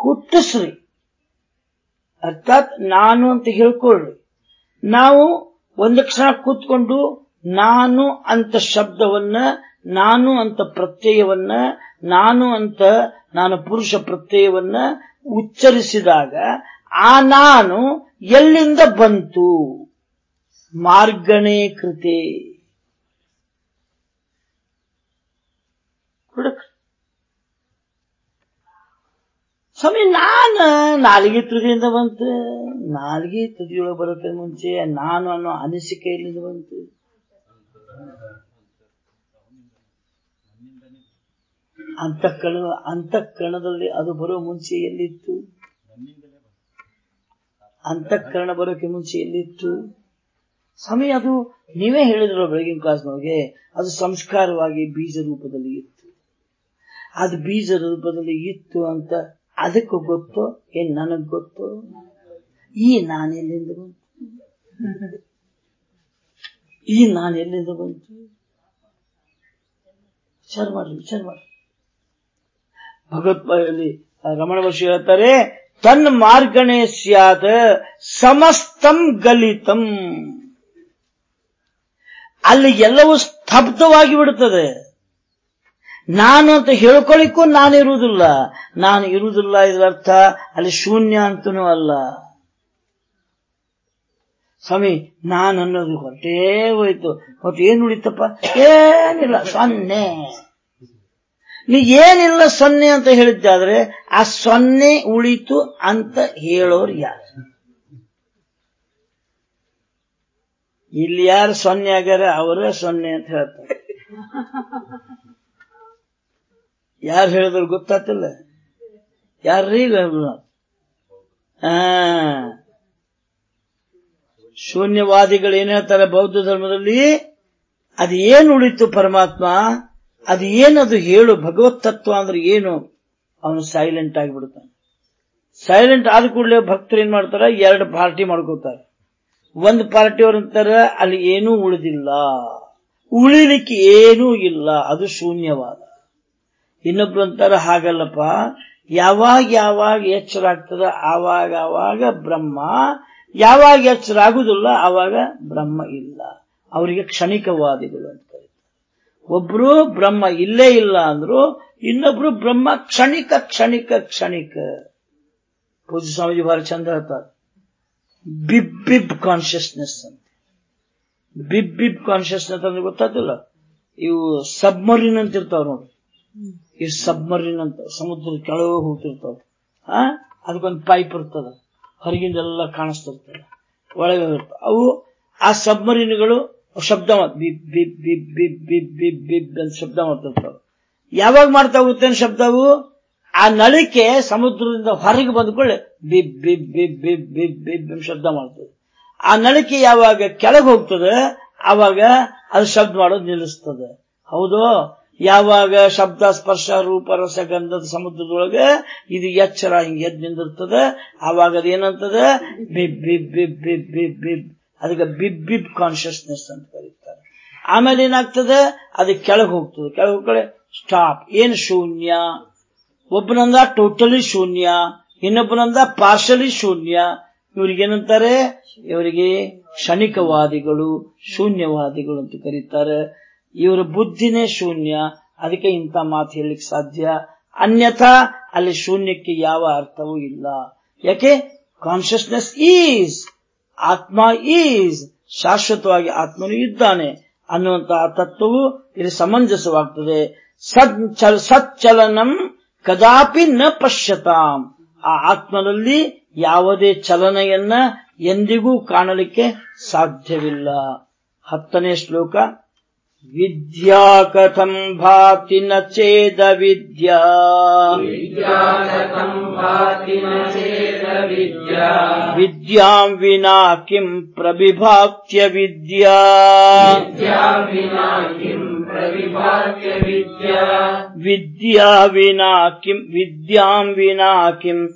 ಹುಟ್ಟಿಸ್ರಿ. ಅರ್ಥಾತ್ ನಾನು ಅಂತ ಹೇಳ್ಕೊಳ್ರಿ. ನಾವು ಒಂದು ಕ್ಷಣ ಕೂತ್ಕೊಂಡು ನಾನು ಅಂತ ಶಬ್ದವನ್ನ, ನಾನು ಅಂತ ಪ್ರತ್ಯಯವನ್ನ, ನಾನು ಅಂತ, ನಾನು ಪುರುಷ ಪ್ರತ್ಯಯವನ್ನ ಉಚ್ಚರಿಸಿದಾಗ ಆ ನಾನು ಎಲ್ಲಿಂದ ಬಂತು? ಮಾರ್ಗಣೇ ಕೃತೆ. ಸ್ವಾಮಿ, ನಾನ ನಾಲಿಗೆ ತುದಿಯಿಂದ ಬಂತು. ನಾಲಿಗೆ ತುದಿಯೊಳಗೆ ಬರುತ್ತೆ ಮುಂಚೆ. ನಾನು ಅನ್ನೋ ಅನಿಸಿಕೆ ಎಲ್ಲಿಂದ ಬಂತು? ಅಂತಃಕರಣ, ಅಂತಃಕರಣದಲ್ಲಿ ಅದು ಬರೋ ಮುಂಚೆ ಎಲ್ಲಿತ್ತು? ಅಂತಃಕರಣ ಬರೋಕೆ ಮುಂಚೆ ಎಲ್ಲಿತ್ತು? ಸಮಯ ಅದು ನೀವೇ ಹೇಳಿದ್ರು ಬೆಳಗಿನ ಕ್ಲಾಸ್ನವ್ರಿಗೆ ಅದು ಸಂಸ್ಕಾರವಾಗಿ ಬೀಜ ರೂಪದಲ್ಲಿ ಇತ್ತು. ಅದು ಬೀಜ ರೂಪದಲ್ಲಿ ಇತ್ತು ಅಂತ ಅದಕ್ಕೂ ಗೊತ್ತು, ಏನ್ ನನಗ್ ಗೊತ್ತು? ಈ ನಾನೆಲ್ಲಿಂದ ಬಂತು? ಈ ನಾನು ಎಲ್ಲಿಂದ ಬಂತು? ವಿಚಾರ ಮಾಡ್ರಿ ವಿಚಾರ ಮಾಡ್ರಿ. ರಮಣ ವರ್ಷ ಹೇಳ್ತಾರೆ ತನ್ ಮಾರ್ಗಣೆ ಸ್ಯಾದ ಸಮಸ್ತಂ ಗಲಿತಂ. ಅಲ್ಲಿ ಎಲ್ಲವೂ ಸ್ತಬ್ಧವಾಗಿ ಬಿಡುತ್ತದೆ. ನಾನು ಅಂತ ಹೇಳ್ಕೊಳ್ಳಿಕ್ಕೂ ನಾನಿರುವುದಿಲ್ಲ ನಾನು ಇರುವುದಿಲ್ಲ ಇದರರ್ಥ ಅಲ್ಲಿ ಶೂನ್ಯ ಅಂತನೂ ಅಲ್ಲ. ಸ್ವಾಮಿ ನಾನು ಅನ್ನೋದು ಹೊಟ್ಟೇ ಹೋಯ್ತು. ಹೊಟ್ಟು ಏನು ಉಳಿತಪ್ಪ? ಏನಿಲ್ಲ, ಸೊನ್ನೆ. ನೀ ಏನಿಲ್ಲ ಸೊನ್ನೆ ಅಂತ ಹೇಳಿದ್ದಾದ್ರೆ, ಆ ಸೊನ್ನೆ ಉಳಿತು ಅಂತ ಹೇಳೋರು ಯಾರು? ಇಲ್ಲಿ ಯಾರು ಸೊನ್ನೆ ಆಗ್ಯಾರ, ಅವರೇ ಸೊನ್ನೆ ಅಂತ ಹೇಳ್ತಾರೆ. ಯಾರು ಹೇಳಿದ್ರು ಗೊತ್ತಾತಿಲ್ಲ ಯಾರ್ರೀ ಹಾ. ಶೂನ್ಯವಾದಿಗಳು ಏನ್ ಹೇಳ್ತಾರೆ ಬೌದ್ಧ ಧರ್ಮದಲ್ಲಿ? ಅದು ಏನು ಉಳಿತು ಪರಮಾತ್ಮ? ಅದು ಏನದು ಹೇಳು, ಭಗವತ್ ತತ್ವ ಅಂದ್ರೆ ಏನು? ಅವನು ಸೈಲೆಂಟ್ ಆಗಿಬಿಡ್ತಾನೆ ಸೈಲೆಂಟ್ ಆದ ಕೂಡಲೇ ಭಕ್ತರು ಏನ್ ಮಾಡ್ತಾರ? ಎರಡು ಪಾರ್ಟಿ ಮಾಡ್ಕೋತಾರೆ. ಒಂದು ಪಾರ್ಟಿಯವ್ರು ಅಂತಾರ, ಅಲ್ಲಿ ಏನೂ ಉಳಿದಿಲ್ಲ. ಉಳಿಲಿಕ್ಕೆ ಏನೂ ಇಲ್ಲ, ಅದು ಶೂನ್ಯವಾದ. ಇನ್ನೊಬ್ರು ಅಂತಾರ, ಹಾಗಲ್ಲಪ್ಪ, ಯಾವಾಗ ಯಾವಾಗ ಎಚ್ಚರ ಆಗ್ತದ ಆವಾಗ ಆವಾಗ ಬ್ರಹ್ಮ, ಯಾವಾಗ ಎಚ್ಚರ ಆಗುದಿಲ್ಲ, ಆವಾಗ ಬ್ರಹ್ಮ ಇಲ್ಲ. ಅವರಿಗೆ ಕ್ಷಣಿಕವಾದಿಗಳು ಅಂತ. ಒಬ್ರು ಬ್ರಹ್ಮ ಇಲ್ಲೇ ಇಲ್ಲ ಅಂದ್ರು, ಇನ್ನೊಬ್ರು ಬ್ರಹ್ಮ ಕ್ಷಣಿಕ ಕ್ಷಣಿಕ ಕ್ಷಣಿಕ. ಪೂಜೆ ಸ್ವಾಮೀಜಿ ಬಹಳ ಚಂದ ಹೇಳ್ತಾರೆ. ಬಿಬ್ ಬಿಬ್ ಕಾನ್ಶಿಯಸ್ನೆಸ್ ಅಂತ. ಬಿಬ್ ಬಿಬ್ ಕಾನ್ಶಿಯಸ್ನೆಸ್ ಅಂದ್ರೆ ಗೊತ್ತಾಗ್ತಿಲ್ಲ? ಇವು ಸಬ್ಮರಿನ್ ಅಂತ ಇರ್ತಾವ ನೋಡಿ. ಈ ಸಬ್ಮರಿನ್ ಅಂತ, ಸಮುದ್ರದ ಕೆಳಗೆ ಹೋಗ್ತಿರ್ತಾವ. ಆ? ಅದಕ್ಕೊಂದು ಪೈಪ್ ಇರ್ತದ. ಹೊರಗಿಂದೆಲ್ಲ ಕಾಣಿಸ್ತಿರ್ತದೆ. ಒಳಗೆ ಅವು ಆ ಸಬ್ಮರಿನ್ಗಳು ಶಬ್ದ beep beep beep beep beep beep ಅಂತ ಶಬ್ದ ಮಾಡ್ತಾ ಯಾವಾಗ ಮಾಡ್ತಾ ಹೋಗುತ್ತೆ ಶಬ್ದವು ಆ ನಳಿಕೆ ಸಮುದ್ರದಿಂದ ಹೊರಗೆ ಬಂದ್ಕೊಳ್ಳಿ beep beep beep beep beep beep ಶಬ್ದ ಮಾಡ್ತದೆ ಆ ನಳಿಕೆ ಯಾವಾಗ ಕೆಳಗೆ ಹೋಗ್ತದೆ ಆವಾಗ ಅದು ಶಬ್ದ ಮಾಡೋದು ನಿಲ್ಲಿಸ್ತದೆ ಹೌದು ಯಾವಾಗ ಶಬ್ದ ಸ್ಪರ್ಶ ರೂಪ ರಸ ಗಂಧದ ಸಮುದ್ರದೊಳಗೆ ಇದು ಎಚ್ಚರ ಹಿಂಗೆ ಎದ್ದು ನಿಂದಿರ್ತದೆ ಆವಾಗ ಅದೇನಂತದೆ beep beep beep beep beep beep ಅದಕ್ಕೆ ಬಿಬ್ ಬಿಬ್ ಕಾನ್ಶಿಯಸ್ನೆಸ್ ಅಂತ ಕರೀತಾರೆ. ಆಮೇಲೆ ಏನಾಗ್ತದೆ? ಅದು ಕೆಳಗೆ ಹೋಗ್ತದೆ. ಕೆಳಗೆ ಹೋಗ್ಕಡೆ ಸ್ಟಾಪ್ ಏನು ಶೂನ್ಯ? ಒಬ್ಬನಂದ ಟೋಟಲಿ ಶೂನ್ಯ, ಇನ್ನೊಬ್ಬನಂದ ಪಾರ್ಷಲಿ ಶೂನ್ಯ. ಇವ್ರಿಗೇನಂತಾರೆ ಇವರಿಗೆ ಕ್ಷಣಿಕವಾದಿಗಳು, ಶೂನ್ಯವಾದಿಗಳು ಅಂತ ಕರೀತಾರೆ. ಇವರ ಬುದ್ಧಿನೇ ಶೂನ್ಯ. ಅದಕ್ಕೆ ಇಂಥ ಮಾತು ಹೇಳಲಿಕ್ಕೆ ಸಾಧ್ಯ? ಅನ್ಯಥಾ ಅಲ್ಲಿ ಶೂನ್ಯಕ್ಕೆ ಯಾವ ಅರ್ಥವೂ ಇಲ್ಲ. ಯಾಕೆ? ಕಾನ್ಶಿಯಸ್ನೆಸ್ ಈಸ್ ಆತ್ಮ ಈಸ್ ಶಾಶ್ವತವಾಗಿ ಆತ್ಮನು ಇದ್ದಾನೆ ಅನ್ನುವಂತಹ ತತ್ವವು ಇಲ್ಲಿ ಸಮಂಜಸವಾಗ್ತದೆ. ಸಚ್ಚಲ ಸಚ್ಚಲನಂ ಕದಾಪಿ ನ ಪಶ್ಯತಾಂ. ಆ ಆತ್ಮನಲ್ಲಿ ಯಾವುದೇ ಚಲನೆಯನ್ನ ಎಂದಿಗೂ ಕಾಣಲಿಕ್ಕೆ ಸಾಧ್ಯವಿಲ್ಲ. ಹತ್ತನೇ ಶ್ಲೋಕ विद्या। कथम् भाति न चेदविद्या विद्याम् विना किम् प्रविभात्य विद्या। विद्या विना किम् विद्याम् विना किम्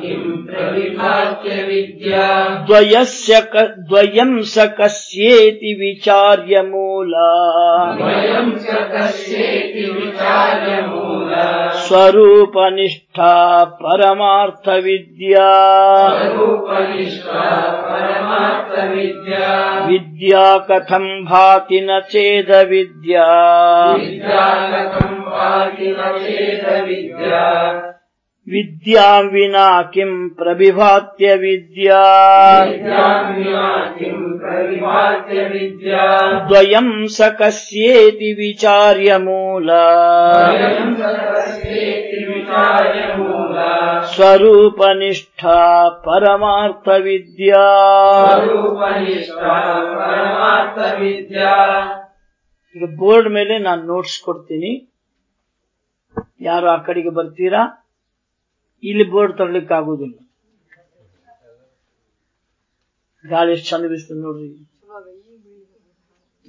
ಕಿಂ ಪ್ರವಿಭಾತ್ಯ ವಿದ್ಯಾ ದ್ವಯಸ್ಯ ಕ- ದ್ವಯಂ ಸ ಕಸ್ಯೇತಿ ವಿಚಾರ್ಯ ಮೂಲ ಸ್ವರೂಪ ನಿಷ್ಠಾ ಪರಮಾರ್ಥ ವಿದ್ಯಾ ವಿದ್ಯಾ ಕಥಂ ಭಾತಿ ನ ಚೇದ ವಿದ್ಯಾ ವಿದ್ಯಾಂ ವಿನಾ ಕಿಂ ಪ್ರವಿಭಾತ್ಯ ವಿದ್ಯಾ ದ್ವಯಂ ಸ ಕಸ್ಯೇತಿ ವಿಚಾರ್ಯ ಮೂಲ ಸ್ವರೂಪ ನಿಷ್ಠಾ ಪರಮಾರ್ಥ ವಿದ್ಯಾ ಈಗ ಬೋರ್ಡ್ ಮೇಲೆ ನಾನು ನೋಟ್ಸ್ ಕೊಡ್ತೀನಿ. ಯಾರು ಆ ಕಡೆಗೆ ಬರ್ತೀರಾ? ಇಲ್ಲಿ ಬೋರ್ಡ್ ತರ್ಲಿಕ್ಕೆ ಆಗುದಿಲ್ಲ ಗಾಳಿ ಎಷ್ಟು ಚಂದ ಬೀಸ್ತದೆ ನೋಡ್ರಿ.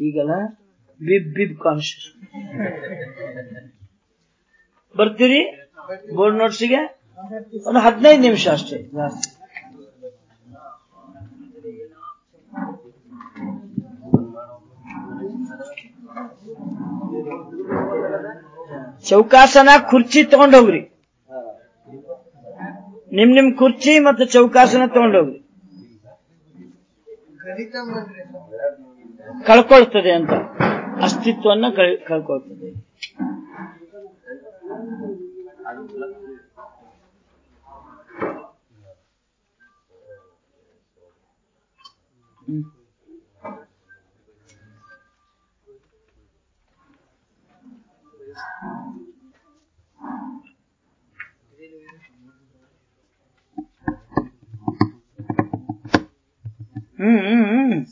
ಈಗಲ್ಲ, ಬಿಬ್ ಬಿಬ್ ಕಾನ್ಶಿಯಸ್ ಬರ್ತೀರಿ? ಬೋರ್ಡ್ ನೋಟ್ಸಿಗೆ ಒಂದು ಹದಿನೈದು ನಿಮಿಷ ಅಷ್ಟೇ. ಚೌಕಾಸನ ಕುರ್ಚಿ ತಗೊಂಡೋಗ್ರಿ. ನಿಮ್ ನಿಮ್ ಕುರ್ಚಿ ಮತ್ತು ಚೌಕಾಸನ ತಗೊಂಡೋಗ್ರಿ. ಕಳ್ಕೊಳ್ತದೆ ಅಂತ. ಅಸ್ತಿತ್ವನ್ನ ಕಳ್- ಕಳ್ಕೊಳ್ತದೆ. ಹ್ಮ್. ம் ம் ம்.